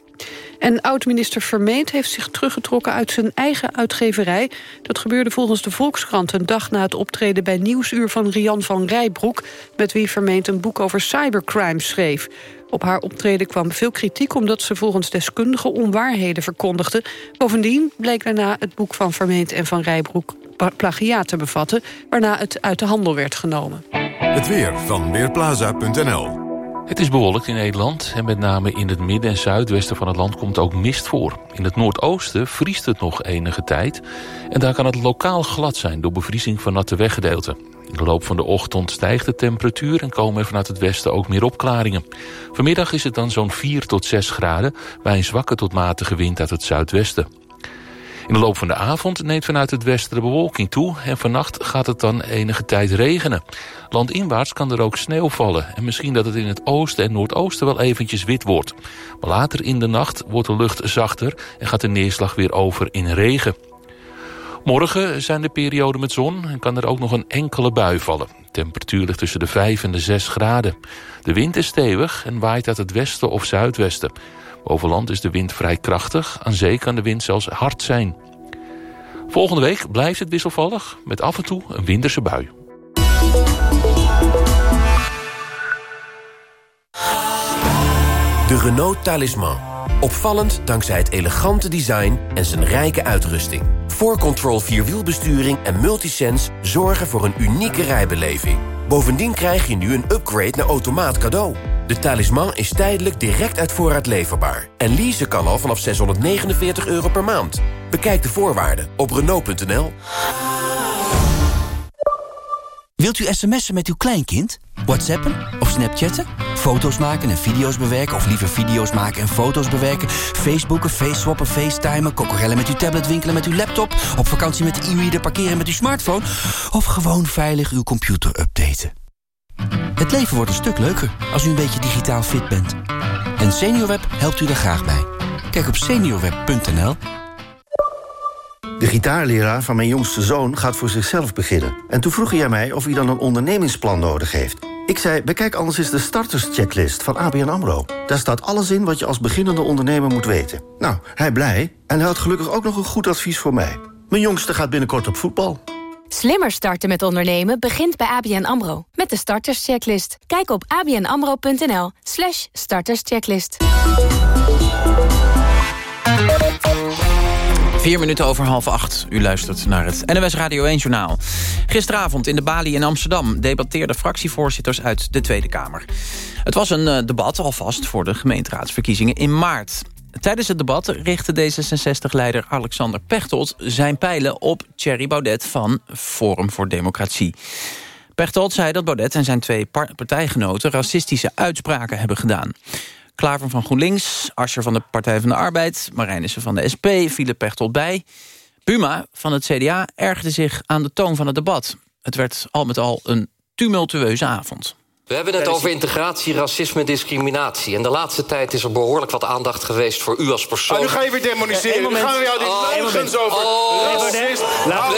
En oud-minister Vermeend heeft zich teruggetrokken uit zijn eigen uitgeverij. Dat gebeurde volgens de Volkskrant een dag na het optreden bij Nieuwsuur van Rian van Rijbroek... met wie Vermeend een boek over cybercrime schreef. Op haar optreden kwam veel kritiek omdat ze volgens deskundigen onwaarheden verkondigde. Bovendien bleek daarna het boek van Vermeend en van Rijbroek plagiaat te bevatten... waarna het uit de handel werd genomen. Het weer van Weerplaza.nl het is bewolkt in Nederland en met name in het midden en zuidwesten van het land komt ook mist voor. In het noordoosten vriest het nog enige tijd en daar kan het lokaal glad zijn door bevriezing van natte weggedeelten. In de loop van de ochtend stijgt de temperatuur en komen er vanuit het westen ook meer opklaringen. Vanmiddag is het dan zo'n 4 tot 6 graden bij een zwakke tot matige wind uit het zuidwesten. In de loop van de avond neemt vanuit het westen de bewolking toe... en vannacht gaat het dan enige tijd regenen. Landinwaarts kan er ook sneeuw vallen... en misschien dat het in het oosten en noordoosten wel eventjes wit wordt. Maar later in de nacht wordt de lucht zachter... en gaat de neerslag weer over in regen. Morgen zijn de perioden met zon en kan er ook nog een enkele bui vallen. Temperatuur ligt tussen de 5 en de 6 graden. De wind is stevig en waait uit het westen of zuidwesten. Boven land is de wind vrij krachtig. Aan zee kan de wind zelfs hard zijn. Volgende week blijft het wisselvallig met af en toe een winterse bui. De Renault Talisman. Opvallend dankzij het elegante design en zijn rijke uitrusting. 4Control Vierwielbesturing en Multisense zorgen voor een unieke rijbeleving. Bovendien krijg je nu een upgrade naar automaat cadeau. De talisman is tijdelijk direct uit voorraad leverbaar. En leasen kan al vanaf 649 euro per maand. Bekijk de voorwaarden op Renault.nl. Wilt u sms'en met uw kleinkind? Whatsappen of snapchatten? Foto's maken en video's bewerken of liever video's maken en foto's bewerken? Facebooken, faceswappen, facetimen, kokorellen met uw tablet winkelen met uw laptop? Op vakantie met de e-reader parkeren met uw smartphone? Of gewoon veilig uw computer updaten? Het leven wordt een stuk leuker als u een beetje digitaal fit bent. En SeniorWeb helpt u daar graag bij. Kijk op seniorweb.nl. De gitaarleraar van mijn jongste zoon gaat voor zichzelf beginnen. En toen vroeg hij mij of hij dan een ondernemingsplan nodig heeft. Ik zei, bekijk anders eens de starterschecklist van ABN AMRO. Daar staat alles in wat je als beginnende ondernemer moet weten. Nou, hij blij en hij had gelukkig ook nog een goed advies voor mij. Mijn jongste gaat binnenkort op voetbal. Slimmer starten met ondernemen begint bij ABN AMRO. Met de starterschecklist. Kijk op abnamro.nl slash starterschecklist. Vier minuten over half acht. U luistert naar het NOS Radio 1 Journaal. Gisteravond in de Bali in Amsterdam... debatteerden fractievoorzitters uit de Tweede Kamer. Het was een eh, debat alvast voor de gemeenteraadsverkiezingen in maart. Tijdens het debat richtte D66-leider Alexander Pechtold... zijn pijlen op Thierry Baudet van Forum voor Democratie. Pechtold zei dat Baudet en zijn twee partijgenoten... racistische uitspraken hebben gedaan. Klaver van GroenLinks, Ascher van de Partij van de Arbeid... Marijnissen van de SP vielen Pechtold bij. Buma van het CDA ergerde zich aan de toon van het debat. Het werd al met al een tumultueuze avond. We hebben het over integratie, racisme en discriminatie. En de laatste tijd is er behoorlijk wat aandacht geweest voor u als persoon. Oh, nu ga je weer demoniseren. Nu gaan we jou die Oh, leugens over... Oh, bel, nou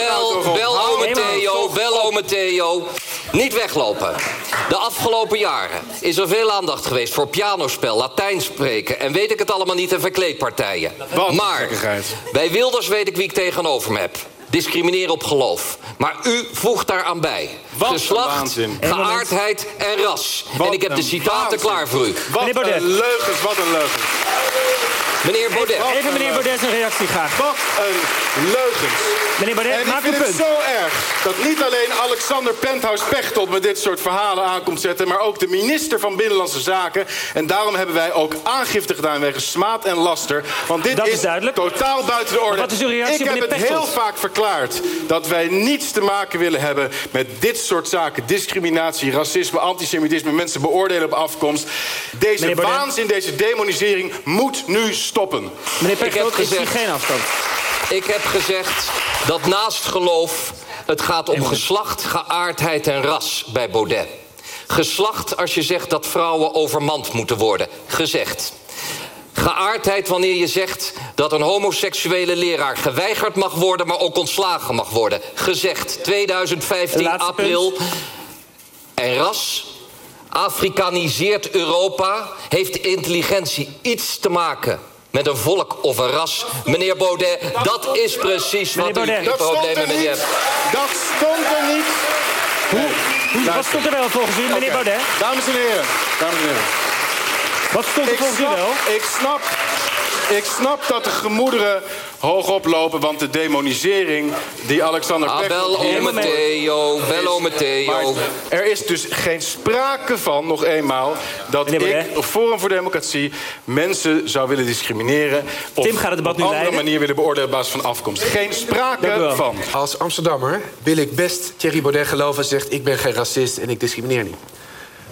bel ome nou Theo, bel ome Theo. Niet weglopen. De afgelopen jaren is er veel aandacht geweest voor pianospel, Latijn spreken... en weet ik het allemaal niet en verkleedpartijen. maar bij Wilders weet ik wie ik tegenover me heb. Discrimineren op geloof. Maar u voegt daaraan bij. Wat geaardheid en ras. Wat en ik heb de citaten waanzin. klaar voor u. Wat een leugens, wat een leugens. Meneer Baudet. Even meneer Baudet zijn reactie graag. Wat een leugens. Meneer Baudet, en maak ik vind het punt. zo erg dat niet alleen Alexander Penthouse Pechtold met dit soort verhalen aankomt zetten... maar ook de minister van Binnenlandse Zaken. En daarom hebben wij ook aangifte gedaan wegens smaad en laster. Want dit Dat is is, duidelijk. totaal buiten de orde. Maar wat is uw reactie ik heb het meneer heel vaak verklaard dat wij niets te maken willen hebben... met dit soort zaken. Discriminatie, racisme, antisemitisme, mensen beoordelen op afkomst. Deze waanzin, deze demonisering moet nu stoppen. Meneer Ik heb Pechtold, ik zie gezegd- geen afstand. Ik heb gezegd dat naast geloof het gaat om geslacht, geaardheid en ras bij Baudet. Geslacht als je zegt dat vrouwen overmand moeten worden. Gezegd. Geaardheid wanneer je zegt dat een homoseksuele leraar geweigerd mag worden... maar ook ontslagen mag worden. Gezegd. 2015 Laatste april. En ras Afrikaniseert Europa? Heeft intelligentie iets te maken met een volk of een ras? Meneer Baudet, dat is precies wat Meneer u Baudet. Dat stond problemen er met hebt. Dat stond er niet. Hoe, hoe, wat stond er wel volgens u, meneer. Baudet? Dames en heren, dames en heren. Wat stond er Ik volgens u snap, wel? ik, snap, ik snap dat de gemoederen hoog oplopen... want de demonisering die Alexander Ah, Pechtold bel ome Theo, bel Theo. Maar er is dus geen sprake van, nog eenmaal... dat Meneer ik op Forum voor Democratie mensen zou willen discrimineren... of Tim gaat het debat op een andere leiden. manier willen beoordelen op basis van afkomst. Geen sprake van. Als Amsterdammer wil ik best Thierry Baudet geloven... als zegt, ik ben geen racist en ik discrimineer niet.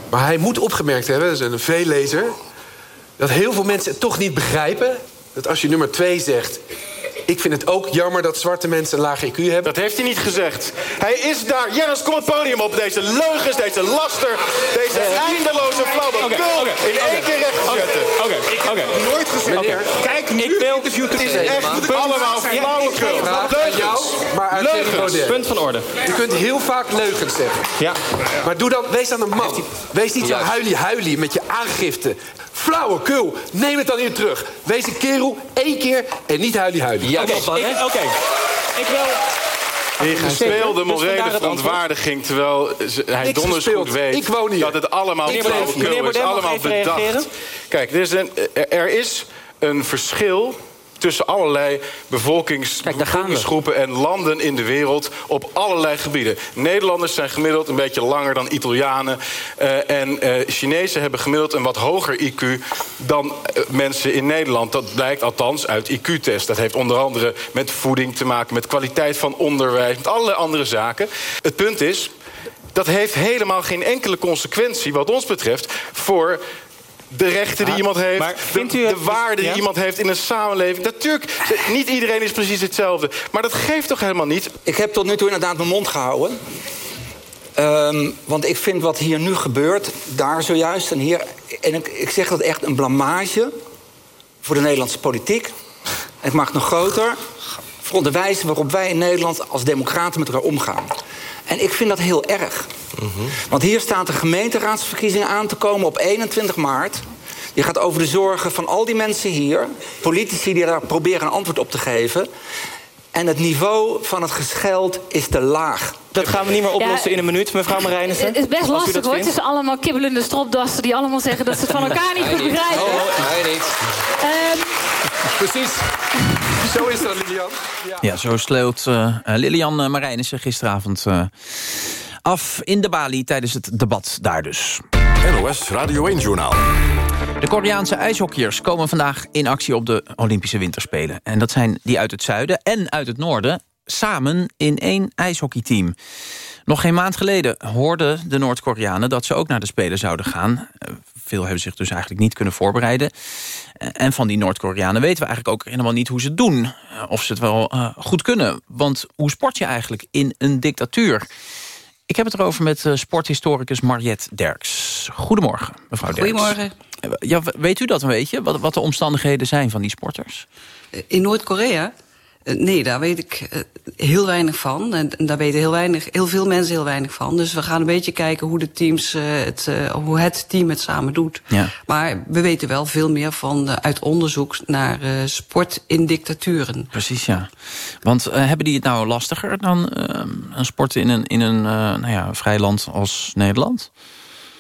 Maar hij moet opgemerkt hebben, dat is een veellezer... dat heel veel mensen het toch niet begrijpen... dat als je nummer twee zegt... ik vind het ook jammer dat zwarte mensen een laag IQ hebben... Dat heeft hij niet gezegd. Hij is daar. Jennis, kom het podium op. Deze leugens, deze laster, deze eindeloze flauwekul in één keer recht te zetten. Oké, oké. Nooit gezegd. Kijk nu Ik wil- interview Het is echt allemaal flauwekul. Jou, maar Leugens. Punt van orde. Je kunt heel vaak leugens zeggen. Ja. Maar doe dan, wees dan een man. Wees niet zo huilie-huilie met je aangifte. Flauwekul, neem het dan hier terug. Wees een kerel, één keer en niet huilie-huilie. Ja, Oké, ik- Oké. Ik wil... Gespeelde Dus morele het antwoord. verontwaardiging... terwijl ze- hij donders goed weet Ik woon hier. dat het allemaal flauwekul is. Allemaal bedacht. reageren. Kijk, er is, een, er is een verschil tussen allerlei bevolkings, Kijk, bevolkingsgroepen en landen in de wereld op allerlei gebieden. Nederlanders zijn gemiddeld een beetje langer dan Italianen. eh, en eh, Chinezen hebben gemiddeld een wat hoger IQ dan eh, mensen in Nederland. Dat blijkt althans uit IQ-test. Dat heeft onder andere met voeding te maken, met kwaliteit van onderwijs, met allerlei andere zaken. Het punt is, dat heeft helemaal geen enkele consequentie, wat ons betreft, voor de rechten die iemand heeft, de, vindt u de waarde die ja? iemand heeft in een samenleving. Natuurlijk, niet iedereen is precies hetzelfde. Maar dat geeft toch helemaal niet? Ik heb tot nu toe inderdaad mijn mond gehouden. Ehm, want ik vind wat hier nu gebeurt, daar zojuist en hier... en ik, ik zeg dat echt een blamage voor de Nederlandse politiek. Het maakt nog groter voor de wijze waarop wij in Nederland als democraten met elkaar omgaan. En ik vind dat heel erg. Want hier staat de gemeenteraadsverkiezingen aan te komen op 21 maart. Je gaat over de zorgen van al die mensen hier, politici die daar proberen een antwoord op te geven. En het niveau van het gescheld is te laag. Dat gaan we niet meer oplossen Ja, in een minuut, mevrouw Marijnissen. Het is best lastig hoor. Het is allemaal kibbelende stropdassen die allemaal zeggen dat ze het van elkaar niet goed begrijpen. Oh, hij niet. Ehm, Precies. Zo is dat, Lilian. Ja, zo sleut uh, Lilian uh, Marijnissen gisteravond uh, af in de Bali tijdens het debat daar dus. NOS Radio 1-journaal. De Koreaanse ijshockeyers komen vandaag in actie op de Olympische Winterspelen. En dat zijn die uit het zuiden en uit het noorden samen in één ijshockeyteam. Nog geen maand geleden hoorden de Noord-Koreanen dat ze ook naar de Spelen zouden gaan. Veel hebben zich dus eigenlijk niet kunnen voorbereiden. En van die Noord-Koreanen weten we eigenlijk ook helemaal niet hoe ze het doen. Of ze het wel uh, goed kunnen. Want hoe sport je eigenlijk in een dictatuur? Ik heb het erover met uh, sporthistoricus Mariette Derks. Goedemorgen, mevrouw Derks. Goedemorgen. Ja, weet u dat een beetje? Wat, wat de omstandigheden zijn van die sporters? In Noord-Korea? Nee, daar weet ik heel weinig van. En daar weten heel, weinig, heel veel mensen heel weinig van. Dus we gaan een beetje kijken hoe, de teams, het, hoe het team het samen doet. Ja. Maar we weten wel veel meer van, uit onderzoek naar sport in dictaturen. Precies, ja. Want uh, hebben die het nou lastiger dan uh, een sport in een, in een uh, nou ja, vrij land als Nederland?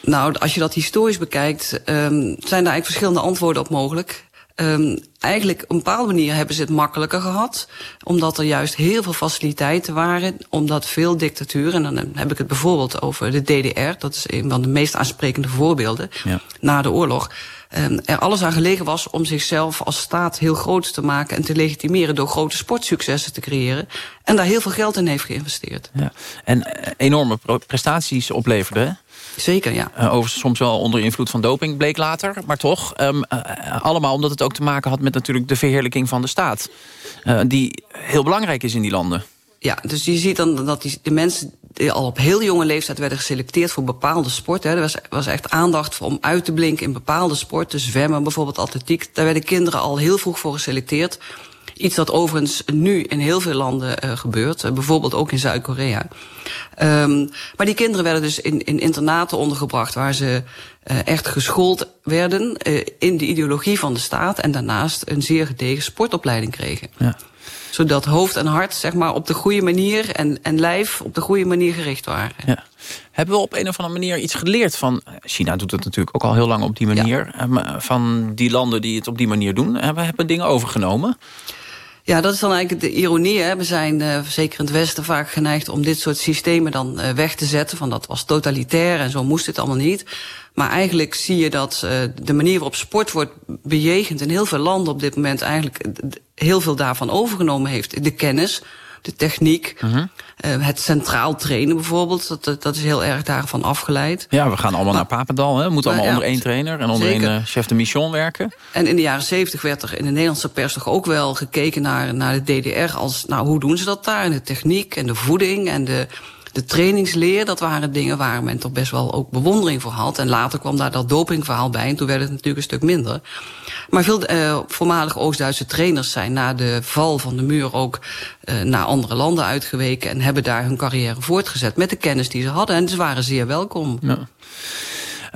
Nou, als je dat historisch bekijkt, um, zijn daar eigenlijk verschillende antwoorden op mogelijk. Um, eigenlijk op een bepaalde manier hebben ze het makkelijker gehad. Omdat er juist heel veel faciliteiten waren. Omdat veel dictaturen, en dan heb ik het bijvoorbeeld over de DDR... dat is een van de meest aansprekende voorbeelden ja. na de oorlog... Um, er alles aan gelegen was om zichzelf als staat heel groot te maken... en te legitimeren door grote sportsuccessen te creëren. En daar heel veel geld in heeft geïnvesteerd. Ja. En uh, enorme prestaties opleverde, Zeker, ja. Uh, overigens soms wel onder invloed van doping, bleek later. Maar toch, um, uh, allemaal omdat het ook te maken had met natuurlijk de verheerlijking van de staat. Uh, die heel belangrijk is in die landen. Ja, dus je ziet dan dat die, de mensen die al op heel jonge leeftijd werden geselecteerd voor bepaalde sporten. Er was, was echt aandacht voor om uit te blinken in bepaalde sporten. Zwemmen, bijvoorbeeld atletiek. Daar werden kinderen al heel vroeg voor geselecteerd. Iets dat overigens nu in heel veel landen uh, gebeurt. Uh, bijvoorbeeld ook in Zuid-Korea. Um, maar die kinderen werden dus in, in internaten ondergebracht... waar ze uh, echt geschoold werden in de ideologie van de staat... en daarnaast een zeer gedegen sportopleiding kregen. Ja. Zodat hoofd en hart zeg maar, op de goede manier en, en lijf op de goede manier gericht waren. Ja. Hebben we op een of andere manier iets geleerd van... China doet het natuurlijk ook al heel lang op die manier... Ja. van die landen die het op die manier doen. Hebben we dingen overgenomen? Ja, dat is dan eigenlijk de ironie. Hè. We zijn uh, zeker in het Westen vaak geneigd om dit soort systemen dan uh, weg te zetten. Van dat was totalitair en zo moest het allemaal niet. Maar eigenlijk zie je dat uh, de manier waarop sport wordt bejegend... in heel veel landen op dit moment eigenlijk heel veel daarvan overgenomen heeft. De kennis, de techniek, uh -huh. uh, het centraal trainen bijvoorbeeld. Dat, dat, dat, is heel erg daarvan afgeleid. Ja, we gaan allemaal maar, naar Papendal. Hè? We moeten allemaal ja, onder één trainer en onder zeker. één uh, chef de mission werken. En in de jaren zeventig werd er in de Nederlandse pers toch ook wel gekeken naar, naar de DDR... als, nou, hoe doen ze dat daar? En de techniek en de voeding en de... De trainingsleer, dat waren dingen waar men toch best wel ook bewondering voor had. En later kwam daar dat dopingverhaal bij en toen werd het natuurlijk een stuk minder. Maar veel voormalige Oost-Duitse trainers zijn na de val van de muur ook uh, naar andere landen uitgeweken... en hebben daar hun carrière voortgezet met de kennis die ze hadden. En ze waren zeer welkom.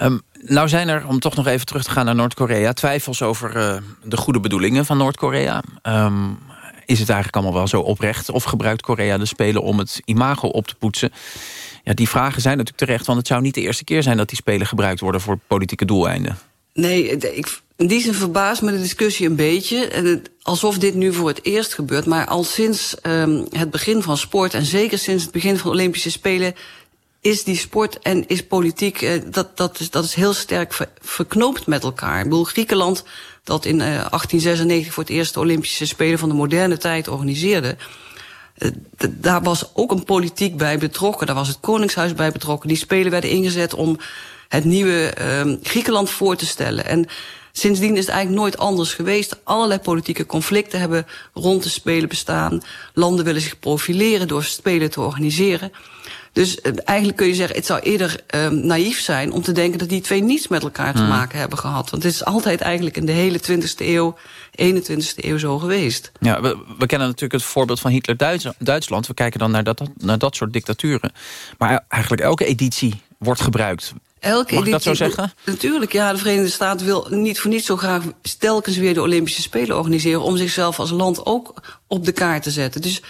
Um, nou zijn er, om toch nog even terug te gaan naar Noord-Korea... twijfels over uh, de goede bedoelingen van Noord-Korea. Um, is het eigenlijk allemaal wel zo oprecht? Of gebruikt Korea de Spelen om het imago op te poetsen? Ja, die vragen zijn natuurlijk terecht, want het zou niet de eerste keer zijn... dat die Spelen gebruikt worden voor politieke doeleinden. Nee, ik, in die zin verbaast me de discussie een beetje. Alsof dit nu voor het eerst gebeurt. Maar al sinds um, het begin van sport... en zeker sinds het begin van de Olympische Spelen is die sport en is politiek, uh, dat, dat, is, dat is heel sterk ver, verknoopt met elkaar. Ik bedoel, Griekenland, dat in uh, 1896 voor het eerst de Olympische Spelen van de moderne tijd organiseerde... Uh, daar was ook een politiek bij betrokken. Daar was het Koningshuis bij betrokken. Die Spelen werden ingezet om het nieuwe uh, Griekenland voor te stellen. En sindsdien is het eigenlijk nooit anders geweest. Allerlei politieke conflicten hebben rond de Spelen bestaan. Landen willen zich profileren door Spelen te organiseren. Dus uh, eigenlijk kun je zeggen, het zou eerder uh, naïef zijn om te denken dat die twee niets met elkaar te Hmm. maken hebben gehad. Want het is altijd eigenlijk in de hele 20e eeuw, 21e eeuw zo geweest. Ja, we, we kennen natuurlijk het voorbeeld van Hitler-Duitsland. We kijken dan naar dat, naar dat soort dictaturen. Maar eigenlijk elke editie wordt gebruikt. Elke Mag ik dat zo zeggen? Natuurlijk, ja. De Verenigde Staten wil niet voor niets zo graag telkens weer de Olympische Spelen organiseren... om zichzelf als land ook op de kaart te zetten. Dus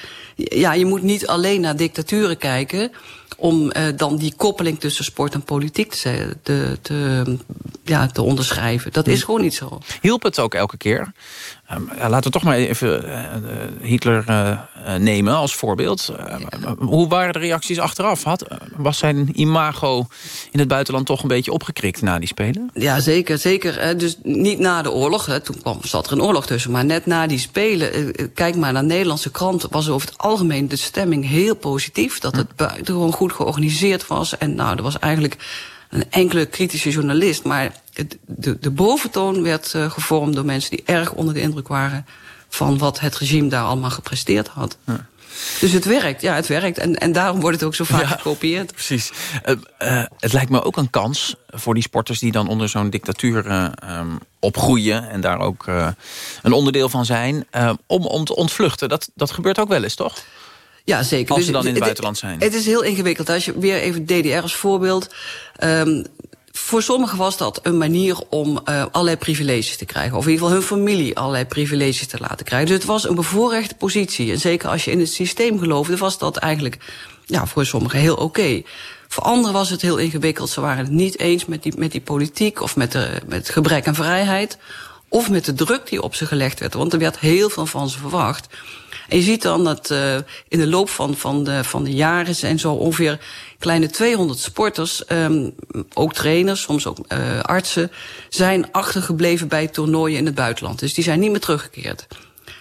ja, je moet niet alleen naar dictaturen kijken... om uh, dan die koppeling tussen sport en politiek te, te, te, ja, te onderschrijven. Dat is gewoon niet zo. Hielp het ook elke keer? Ehm, ja, laten we toch maar even uh, Hitler uh, nemen als voorbeeld. Ja. Hoe waren de reacties achteraf? Had, was zijn imago in het buitenland toch een beetje opgekrikt na die Spelen? Ja, zeker. zeker. Dus niet na de oorlog. Hè. Toen kwam, zat er een oorlog tussen. Maar net na die Spelen, kijk maar naar Nederlandse kranten... was over het algemeen de stemming heel positief. Dat het buitengewoon goed georganiseerd was. En nou, er was eigenlijk een enkele kritische journalist. Maar de, de boventoon werd uh, gevormd door mensen die erg onder de indruk waren... van wat het regime daar allemaal gepresteerd had. Ja. Dus het werkt, ja, het werkt. En, en daarom wordt het ook zo vaak ja, gekopieerd. Precies. Uh, uh, het lijkt me ook een kans voor die sporters... die dan onder zo'n dictatuur um, opgroeien... en daar ook een onderdeel van zijn... om, om te ontvluchten. Dat, dat gebeurt ook wel eens, toch? Ja, zeker. Als ze dan in het, buitenland zijn. Het is heel ingewikkeld. Als je weer even DDR als voorbeeld... Um, voor sommigen was dat een manier om uh, allerlei privileges te krijgen. Of in ieder geval hun familie allerlei privileges te laten krijgen. Dus het was een bevoorrechte positie. En zeker als je in het systeem geloofde, was dat eigenlijk ja, voor sommigen heel oké. Okay. Voor anderen was het heel ingewikkeld. Ze waren het niet eens met die, met die politiek of met, de, met het gebrek aan vrijheid. Of met de druk die op ze gelegd werd. Want er werd heel veel van ze verwacht. En je ziet dan dat uh, in de loop van, van, de, van de jaren zijn zo ongeveer kleine 200 sporters, um, ook trainers, soms ook uh, artsen, zijn achtergebleven bij toernooien in het buitenland. Dus die zijn niet meer teruggekeerd.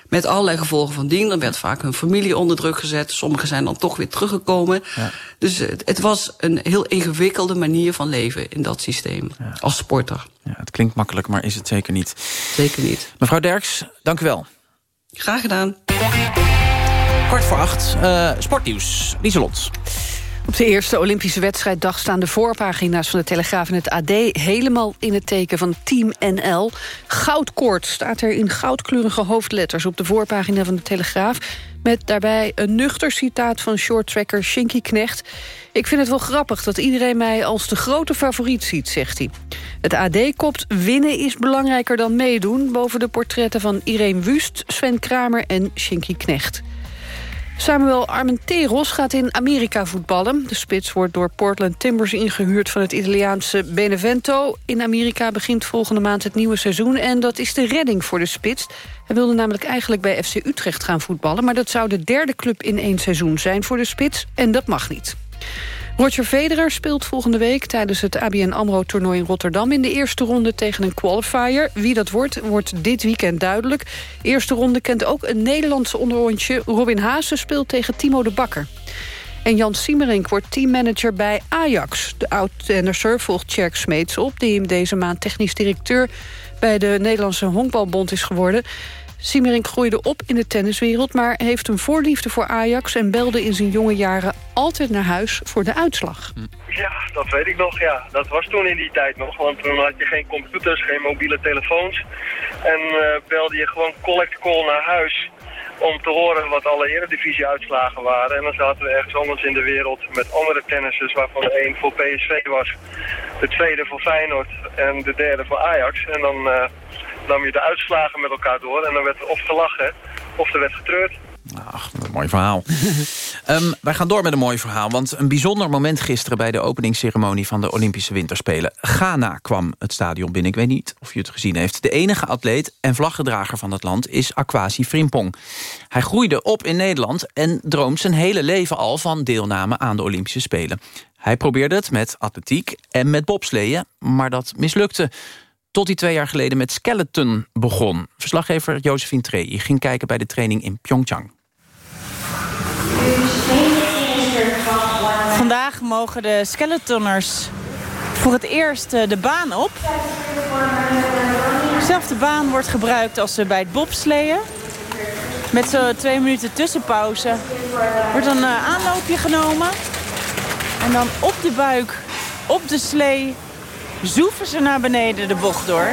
Met allerlei gevolgen van dien. Er werd vaak hun familie onder druk gezet. Sommigen zijn dan toch weer teruggekomen. Ja. Dus het, het, was een heel ingewikkelde manier van leven in dat systeem. Ja. Als sporter. Ja, het klinkt makkelijk, maar is het zeker niet. Zeker niet. Mevrouw Derks, dank u wel. Graag gedaan. Kwart voor acht, uh, sportnieuws. Lieselot. Op de eerste Olympische wedstrijddag staan de voorpagina's van de Telegraaf en het AD... helemaal in het teken van Team NL. Goudkoord staat er in goudkleurige hoofdletters op de voorpagina van de Telegraaf... met daarbij een nuchter citaat van shorttracker Shinky Knecht. Ik vind het wel grappig dat iedereen mij als de grote favoriet ziet, zegt hij. Het AD kopt winnen is belangrijker dan meedoen... boven de portretten van Irene Wust, Sven Kramer en Shinky Knecht. Samuel Armenteros gaat in Amerika voetballen. De spits wordt door Portland Timbers ingehuurd van het Italiaanse Benevento. In Amerika begint volgende maand het nieuwe seizoen... en dat is de redding voor de spits. Hij wilde namelijk eigenlijk bij FC Utrecht gaan voetballen... maar dat zou de derde club in één seizoen zijn voor de spits... en dat mag niet. Roger Federer speelt volgende week tijdens het ABN AMRO-toernooi in Rotterdam... in de eerste ronde tegen een qualifier. Wie dat wordt, wordt dit weekend duidelijk. eerste ronde kent ook een Nederlandse onderrondje. Robin Haase speelt tegen Timo de Bakker. En Jan Siemerink wordt teammanager bij Ajax. De oud-tennisser volgt Tjerk Smeets op... die hem deze maand technisch directeur bij de Nederlandse Honkbalbond is geworden. Siemerink groeide op in de tenniswereld... maar heeft een voorliefde voor Ajax... en belde in zijn jonge jaren altijd naar huis voor de uitslag. Ja, dat weet ik nog, ja. Dat was toen in die tijd nog, want toen had je geen computers, geen mobiele telefoons. En uh, belde je gewoon collect call naar huis om te horen wat alle eredivisie-uitslagen waren. En dan zaten we ergens anders in de wereld met andere tennissers... waarvan de een voor PSV was, de tweede voor Feyenoord en de derde voor Ajax. En dan... Uh, nam je de uitslagen met elkaar door. En dan werd er of gelachen of er werd getreurd. Ach, een mooi verhaal. um, wij gaan door met een mooi verhaal. Want een bijzonder moment gisteren bij de openingsceremonie van de Olympische Winterspelen. Ghana kwam het stadion binnen. Ik weet niet of je het gezien heeft. De enige atleet en vlaggedrager van het land is Akwasi Frimpong. Hij groeide op in Nederland en droomt zijn hele leven al van deelname aan de Olympische Spelen. Hij probeerde het met atletiek en met bobsleeën, maar dat mislukte tot hij twee jaar geleden met skeleton begon. Verslaggever Josephine Trey ging kijken bij de training in Pyeongchang. Vandaag mogen de skeletonners voor het eerst eh, de baan op. Dezelfde baan wordt gebruikt als bij het bobsleeën. Met zo'n twee minuten tussenpauze wordt een eh, aanloopje genomen. En dan op de buik, op de slee, zoeven ze naar beneden de bocht door.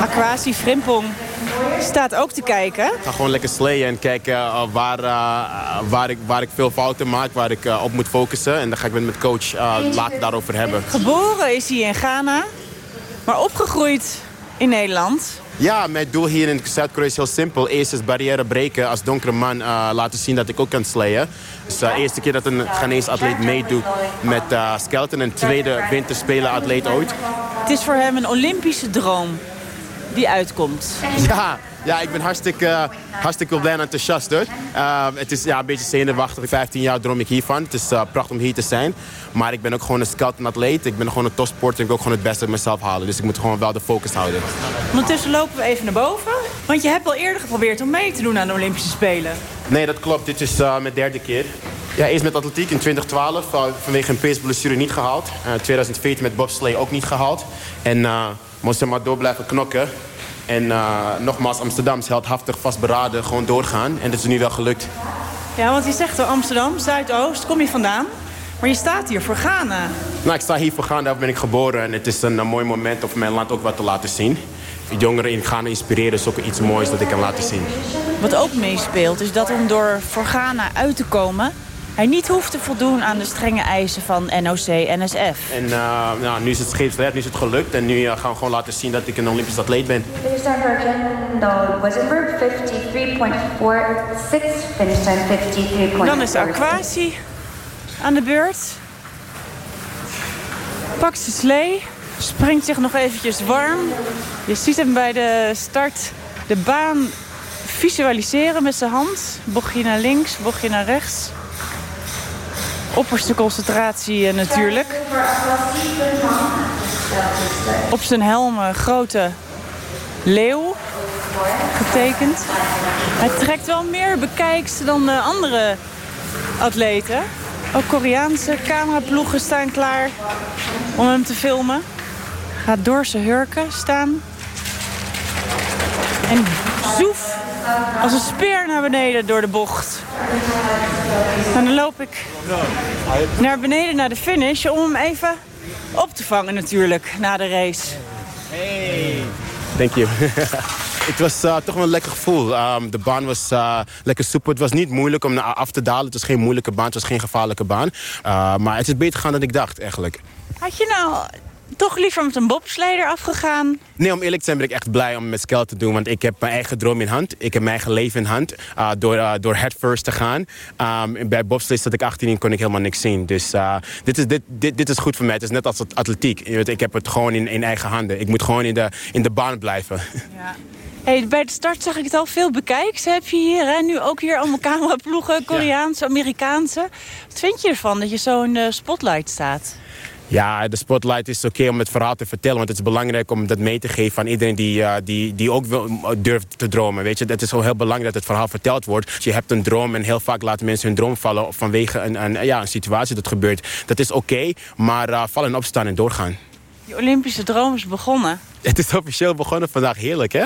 Aquasi Frimpong staat ook te kijken. Ik ga gewoon lekker slayen en kijken uh, waar, uh, waar, ik, waar ik veel fouten maak, waar ik uh, op moet focussen. En dan ga ik met mijn coach later daarover hebben. Geboren is hij in Ghana, maar opgegroeid in Nederland. Ja, mijn doel hier in Zuid-Korea is heel simpel. Eerst is barrière breken. Als donkere man uh, laten zien dat ik ook kan slayen. Dus de uh, eerste keer dat een Ghanese atleet meedoet met uh, skeleton. En tweede winterspelen atleet ooit. Het is voor hem een Olympische droom. die uitkomt. Ja, ja ik ben hartstikke, hartstikke blij en enthousiast hoor. Uh, het is ja, een beetje zenuwachtig. 15 jaar droom ik hiervan. Het is uh, prachtig om hier te zijn. Maar ik ben ook gewoon een scout en atleet. Ik ben gewoon een topsporter. Ik wil ook gewoon het beste uit mezelf halen. Dus ik moet gewoon wel de focus houden. Ondertussen lopen we even naar boven. Want je hebt al eerder geprobeerd om mee te doen aan de Olympische Spelen. Nee, dat klopt. Dit is uh, mijn derde keer. Ja, eerst met atletiek in 2012. Uh, vanwege een peesblessure niet gehaald. Uh, 2014 met bobslee ook niet gehaald. En moest maar door blijven knokken. En uh, nogmaals, Amsterdam is heldhaftig vastberaden. Gewoon doorgaan. En dat is nu wel gelukt. Ja, want je zegt Amsterdam, Zuidoost. Kom je vandaan? Maar je staat hier voor Ghana. Nou, ik sta hier voor Ghana. Daar ben ik geboren. En het is een, een mooi moment om mijn land ook wat te laten zien. Jongeren in Ghana inspireren is ook iets moois dat ik kan laten zien. Wat ook meespeelt is dat om door voor Ghana uit te komen... hij niet hoeft te voldoen aan de strenge eisen van NOC-NSF. En uh, nou, nu is het scheepsrecht, nu is het gelukt. En nu uh, gaan we gewoon laten zien dat ik een Olympisch atleet ben. Finish time for Kendall Wesenberg, 53.46. Finish time 53.46. Dan is Aquasi aan de beurt. Pakt zijn slee, springt zich nog eventjes warm. Je ziet hem bij de start de baan visualiseren met zijn hand. Bochtje naar links, bochtje naar rechts. Opperste concentratie natuurlijk. Op zijn helm een grote leeuw getekend. Hij trekt wel meer bekijks dan de andere atleten. Ook Koreaanse cameraploegen staan klaar om hem te filmen. Gaat door zijn hurken staan. En zoef, als een speer naar beneden door de bocht. En dan loop ik naar beneden naar de finish om hem even op te vangen natuurlijk, na de race. Hey. Thank you. Het was uh, toch wel een lekker gevoel. Um, de baan was uh, lekker soepel. Het was niet moeilijk om af te dalen. Het was geen moeilijke baan, het was geen gevaarlijke baan. Uh, maar het is beter gegaan dan ik dacht, eigenlijk. Had je nou toch liever met een bobsleider afgegaan? Nee, om eerlijk te zijn ben ik echt blij om met Skel te doen. Want ik heb mijn eigen droom in hand. Ik heb mijn eigen leven in hand. Uh, door, uh, door head first te gaan. Um, bij bobsleigh zat ik 18 en kon ik helemaal niks zien. Dus uh, dit, is, dit, dit, dit is goed voor mij. Het is net als het atletiek. Ik heb het gewoon in, in eigen handen. Ik moet gewoon in de, in de baan blijven. Ja. Hey, bij de start zag ik het al veel bekijks. Heb je hier hè? nu ook hier allemaal cameraploegen, Koreaanse, Amerikaanse. Wat vind je ervan dat je zo in de spotlight staat? Ja, de spotlight is oké okay om het verhaal te vertellen. Want het is belangrijk om dat mee te geven aan iedereen die, uh, die, die ook wil, durft te dromen. Weet je, het is zo heel belangrijk dat het verhaal verteld wordt. Je hebt een droom en heel vaak laten mensen hun droom vallen vanwege een, een, ja, een situatie dat gebeurt. Dat is oké, okay, maar uh, vallen en opstaan en doorgaan. Je Olympische droom is begonnen. Het is officieel begonnen vandaag, heerlijk hè?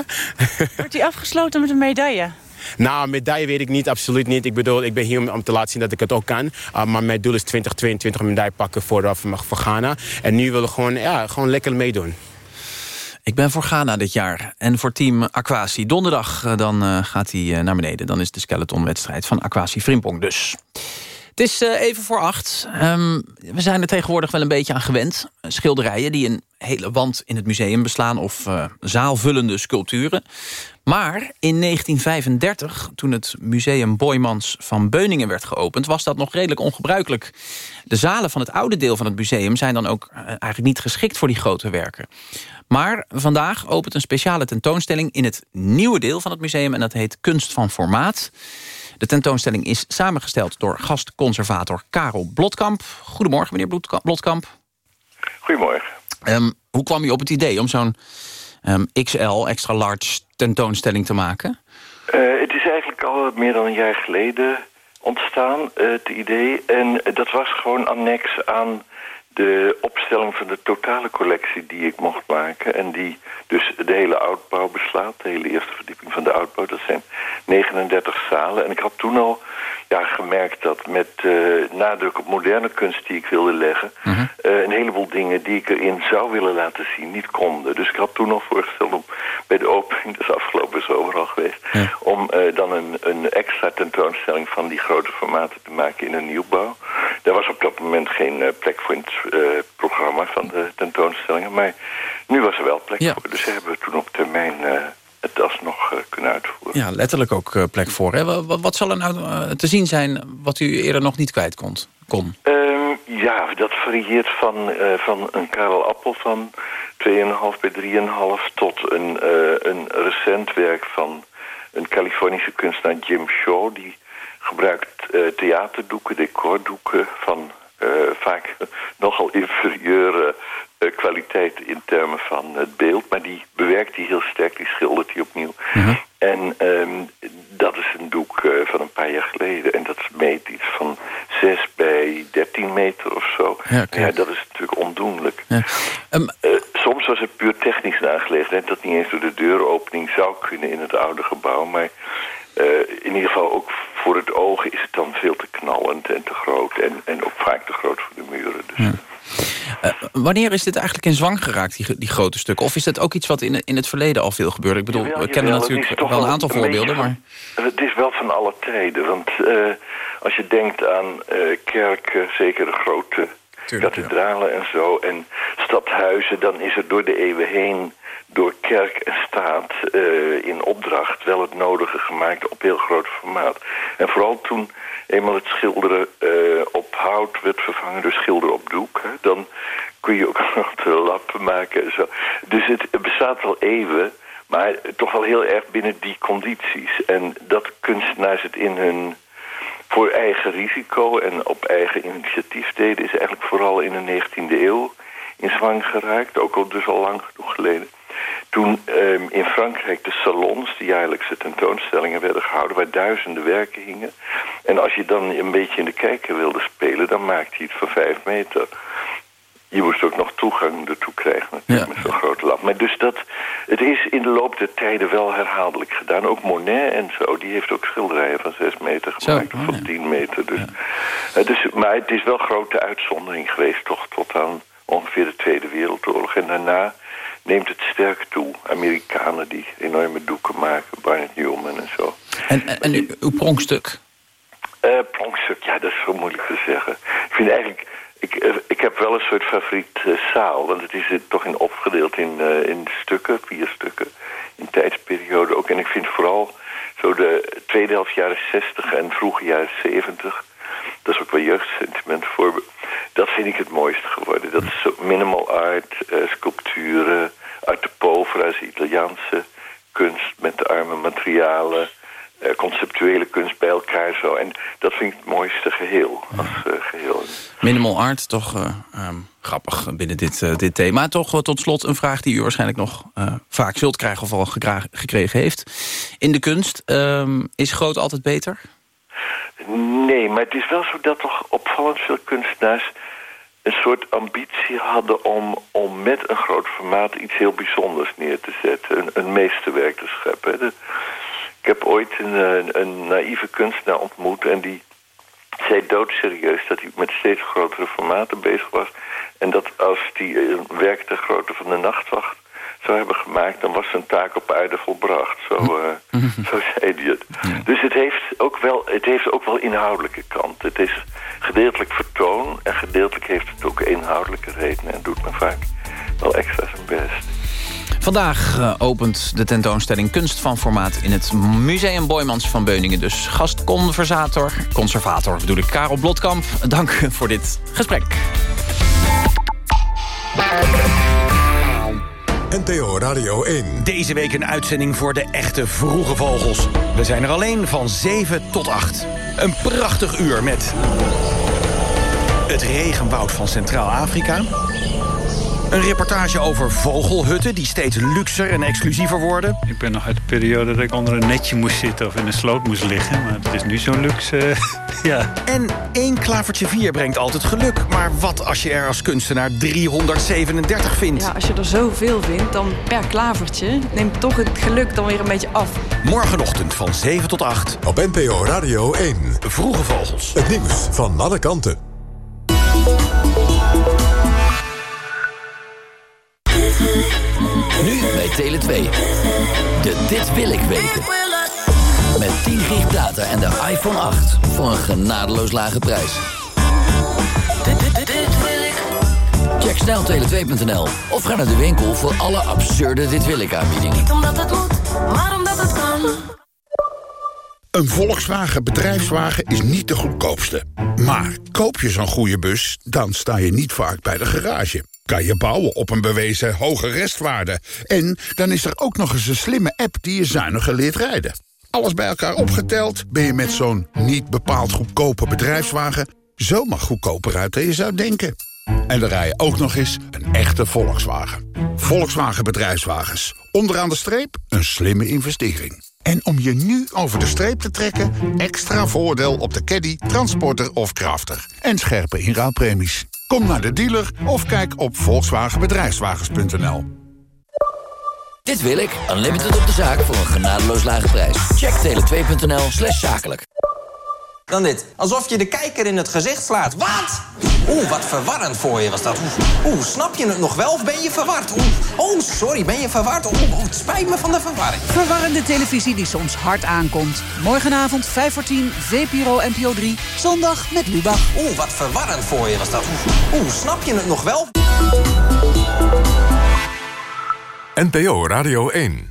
Wordt die afgesloten met een medaille? Nou, medaille weet ik niet, absoluut niet. Ik bedoel, ik ben hier om, te laten zien dat ik het ook kan. Uh, maar mijn doel is 2022 een medaille pakken voor, uh, voor Ghana. En nu willen we gewoon, ja, gewoon lekker meedoen. Ik ben voor Ghana dit jaar en voor team Aquasi. Donderdag uh, dan uh, gaat hij uh, naar beneden. Dan is de skeletonwedstrijd van Aquasi Frimpong dus. Het is even voor acht. Um, we zijn er tegenwoordig wel een beetje aan gewend. Schilderijen die een hele wand in het museum beslaan... of zaalvullende sculpturen. Maar in 1935, toen het museum Boymans van Beuningen werd geopend... was dat nog redelijk ongebruikelijk. De zalen van het oude deel van het museum... zijn dan ook uh, eigenlijk niet geschikt voor die grote werken. Maar vandaag opent een speciale tentoonstelling... in het nieuwe deel van het museum... en dat heet Kunst van Formaat... De tentoonstelling is samengesteld door gastconservator Karel Blotkamp. Goedemorgen, meneer Blotkamp. Goedemorgen. Um, hoe kwam u op het idee om zo'n um, XL, extra large tentoonstelling te maken? Uh, het is eigenlijk al meer dan een jaar geleden ontstaan, uh, het idee. En dat was gewoon annex aan de opstelling van de totale collectie die ik mocht maken. En die dus de hele oudbouw beslaat. De hele eerste verdieping van de oudbouw. Dat zijn 39 zalen. En ik had toen al ja, gemerkt dat met uh, nadruk op moderne kunst die ik wilde leggen... -huh. uh, een heleboel dingen die ik erin zou willen laten zien niet konden. Dus ik had toen al voorgesteld om bij de opening, dat is afgelopen zomer al geweest... Om uh, dan een, een extra tentoonstelling van die grote formaten te maken in een nieuwbouw. Daar was op dat moment geen plek voor in het uh, programma van de tentoonstellingen. Maar nu was er wel plek ja. voor. Dus hebben we toen op termijn uh, het alsnog kunnen uitvoeren. Ja, letterlijk ook plek voor. Hè? Wat, wat zal er nou te zien zijn wat u eerder nog niet kwijt kon? kon? Um, ja, dat varieert van, van een Karel Appel van 2,5 bij 3,5 tot een, eh, een recent werk van een Californische kunstenaar Jim Shaw. Die gebruikt eh, theaterdoeken, decordoeken van eh, vaak nogal inferieure eh, kwaliteit in termen van het beeld. Maar die bewerkt hij heel sterk, die schildert hij opnieuw. En ehm, dat is een doek eh, van een paar jaar geleden. En dat meet iets van 6 bij 13 meter of zo. Ja, oké. dat is natuurlijk ondoenlijk. Ja. Ehm, Eh, soms was het puur technisch een aangelegenheid... dat niet eens door de deuropening zou kunnen in het oude gebouw. Maar eh, in ieder geval ook voor het oog is het dan veel te knallend en te groot. En, en ook vaak te groot voor de muren. Dus. Eh, wanneer is dit eigenlijk in zwang geraakt, die, die grote stukken? Of is dat ook iets wat in, in het verleden al veel gebeurde? Ik bedoel, Jawel, we kennen jawel, natuurlijk wel een aantal voorbeelden, maar... het is wel van alle tijden. Want eh, als je denkt aan eh, kerken, zeker de grote kathedralen en zo... en stadhuizen, dan is er door de eeuwen heen... door kerk en staat eh, in opdracht wel het nodige gemaakt op heel groot formaat. En vooral toen eenmaal het schilderen eh, op hout werd vervangen door schilderen op doek... Hè, dan kun je ook nog de lappen maken en zo. Dus het, het bestaat al eeuwen... Maar toch wel heel erg binnen die condities. En dat kunstenaars het in hun voor eigen risico en op eigen initiatief deden... is eigenlijk vooral in de 19e eeuw in zwang geraakt. Ook al dus al lang genoeg geleden. Toen ehm, in Frankrijk de salons, de jaarlijkse tentoonstellingen werden gehouden... waar duizenden werken hingen. En als je dan een beetje in de kijker wilde spelen... dan maakte hij het van vijf meter. Je moest ook nog toegang ertoe krijgen natuurlijk, met zo'n grote lamp. Maar dus dat, het is in de loop der tijden wel herhaaldelijk gedaan. Ook Monet en zo, die heeft ook schilderijen van 6 meter gemaakt, of van 10 meter. Dus, Eh, dus, maar het is wel grote uitzondering geweest, toch, tot aan ongeveer de Tweede Wereldoorlog. En daarna neemt het sterk toe. Amerikanen die enorme doeken maken, Barnett Newman en zo. En, en, en uw- uw pronkstuk? Eh pronkstuk, ja, dat is zo moeilijk te zeggen. Ik vind eigenlijk... Ik, eh, ik heb wel een soort favoriet eh, zaal. Want het is eh, toch in opgedeeld in, in stukken, vier stukken. In tijdsperiode ook. En ik vind vooral zo de tweede helft jaren 60 en vroege jaren 70... Dat is ook wel jeugdsentiment voor. Dat vind ik het mooiste geworden. Dat is zo minimal art, sculpturen, art de povera, Italiaanse kunst met de arme materialen, conceptuele kunst bij elkaar zo. En dat vind ik het mooiste geheel als eh, geheel. Minimal art, toch eh, ehm, grappig binnen dit, eh, dit thema. Toch eh, tot slot een vraag die u waarschijnlijk nog eh, vaak zult krijgen... of al gekregen heeft. In de kunst, ehm, is groot altijd beter? Nee, maar het is wel zo dat toch opvallend veel kunstenaars een soort ambitie hadden om, om met een groot formaat iets heel bijzonders neer te zetten. Een, een meesterwerk te scheppen. De- ik heb ooit een, een, naïeve kunstenaar ontmoet en die zei doodserieus dat hij met steeds grotere formaten bezig was. En dat als hij een werk ter grootte van de nachtwacht zou hebben gemaakt, dan was zijn taak op aarde volbracht. Zo, eh, zo zei hij het. Dus het heeft, ook wel, het heeft ook wel inhoudelijke kant. Het is gedeeltelijk vertoon en gedeeltelijk heeft het ook inhoudelijke redenen en doet me vaak wel extra zijn best. Vandaag eh, opent de tentoonstelling Kunst van Formaat... in het Museum Boymans van Beuningen. Dus gastconversator, conservator bedoel ik, Karel Blotkamp. Dank voor dit gesprek. NTO Radio 1. Deze week een uitzending voor de echte vroege vogels. We zijn er alleen van 7 tot 8. Een prachtig uur met... het regenwoud van Centraal-Afrika... Een reportage over vogelhutten die steeds luxer en exclusiever worden. Ik ben nog uit de periode dat ik onder een netje moest zitten of in een sloot moest liggen. Maar het is nu zo'n luxe. eh, ja. En één klavertje vier brengt altijd geluk. Maar wat als je er als kunstenaar 337 vindt? Ja, als je er zoveel vindt, dan per klavertje neemt toch het geluk dan weer een beetje af. Morgenochtend van 7 tot 8. Op NPO Radio 1. Vroege vogels. Het nieuws van alle kanten. Nu bij Tele2. De Dit Wil Ik weten. Met 10 gig data en de iPhone 8 voor een genadeloos lage prijs. Check snel tele2.nl of ga naar de winkel voor alle absurde Dit Wil Ik aanbiedingen. Niet omdat het moet, maar omdat het kan. Een Volkswagen bedrijfswagen is niet de goedkoopste. Maar koop je zo'n goede bus, dan sta je niet vaak bij de garage. Kan je bouwen op een bewezen hoge restwaarde. En dan is er ook nog eens een slimme app die je zuiniger leert rijden. Alles bij elkaar opgeteld ben je met zo'n niet bepaald goedkope bedrijfswagen... zomaar goedkoper uit dan je zou denken. En dan rij je ook nog eens een echte Volkswagen. Volkswagen Bedrijfswagens. Onderaan de streep een slimme investering. En om je nu over de streep te trekken... extra voordeel op de caddy, transporter of crafter. En scherpe inruilpremies. Kom naar de dealer of kijk op volkswagenbedrijfswagens.nl. Dit wil ik. Unlimited op de zaak voor een genadeloos lage prijs. Check tele2.nl slash zakelijk. Dan dit. Alsof je de kijker in het gezicht slaat. Wat? Oeh, wat verwarrend voor je was dat. Oeh, oeh, snap je het nog wel of ben je verward? Oeh, oh, sorry, ben je verward? Oeh, oh, het spijt me van de verwarring. Verwarrende televisie die soms hard aankomt. Morgenavond 5 voor 10, VPRO NPO 3. Zondag met Lubach. Oeh, wat verwarrend voor je was dat. Oeh, oeh, snap je het nog wel? NPO Radio 1.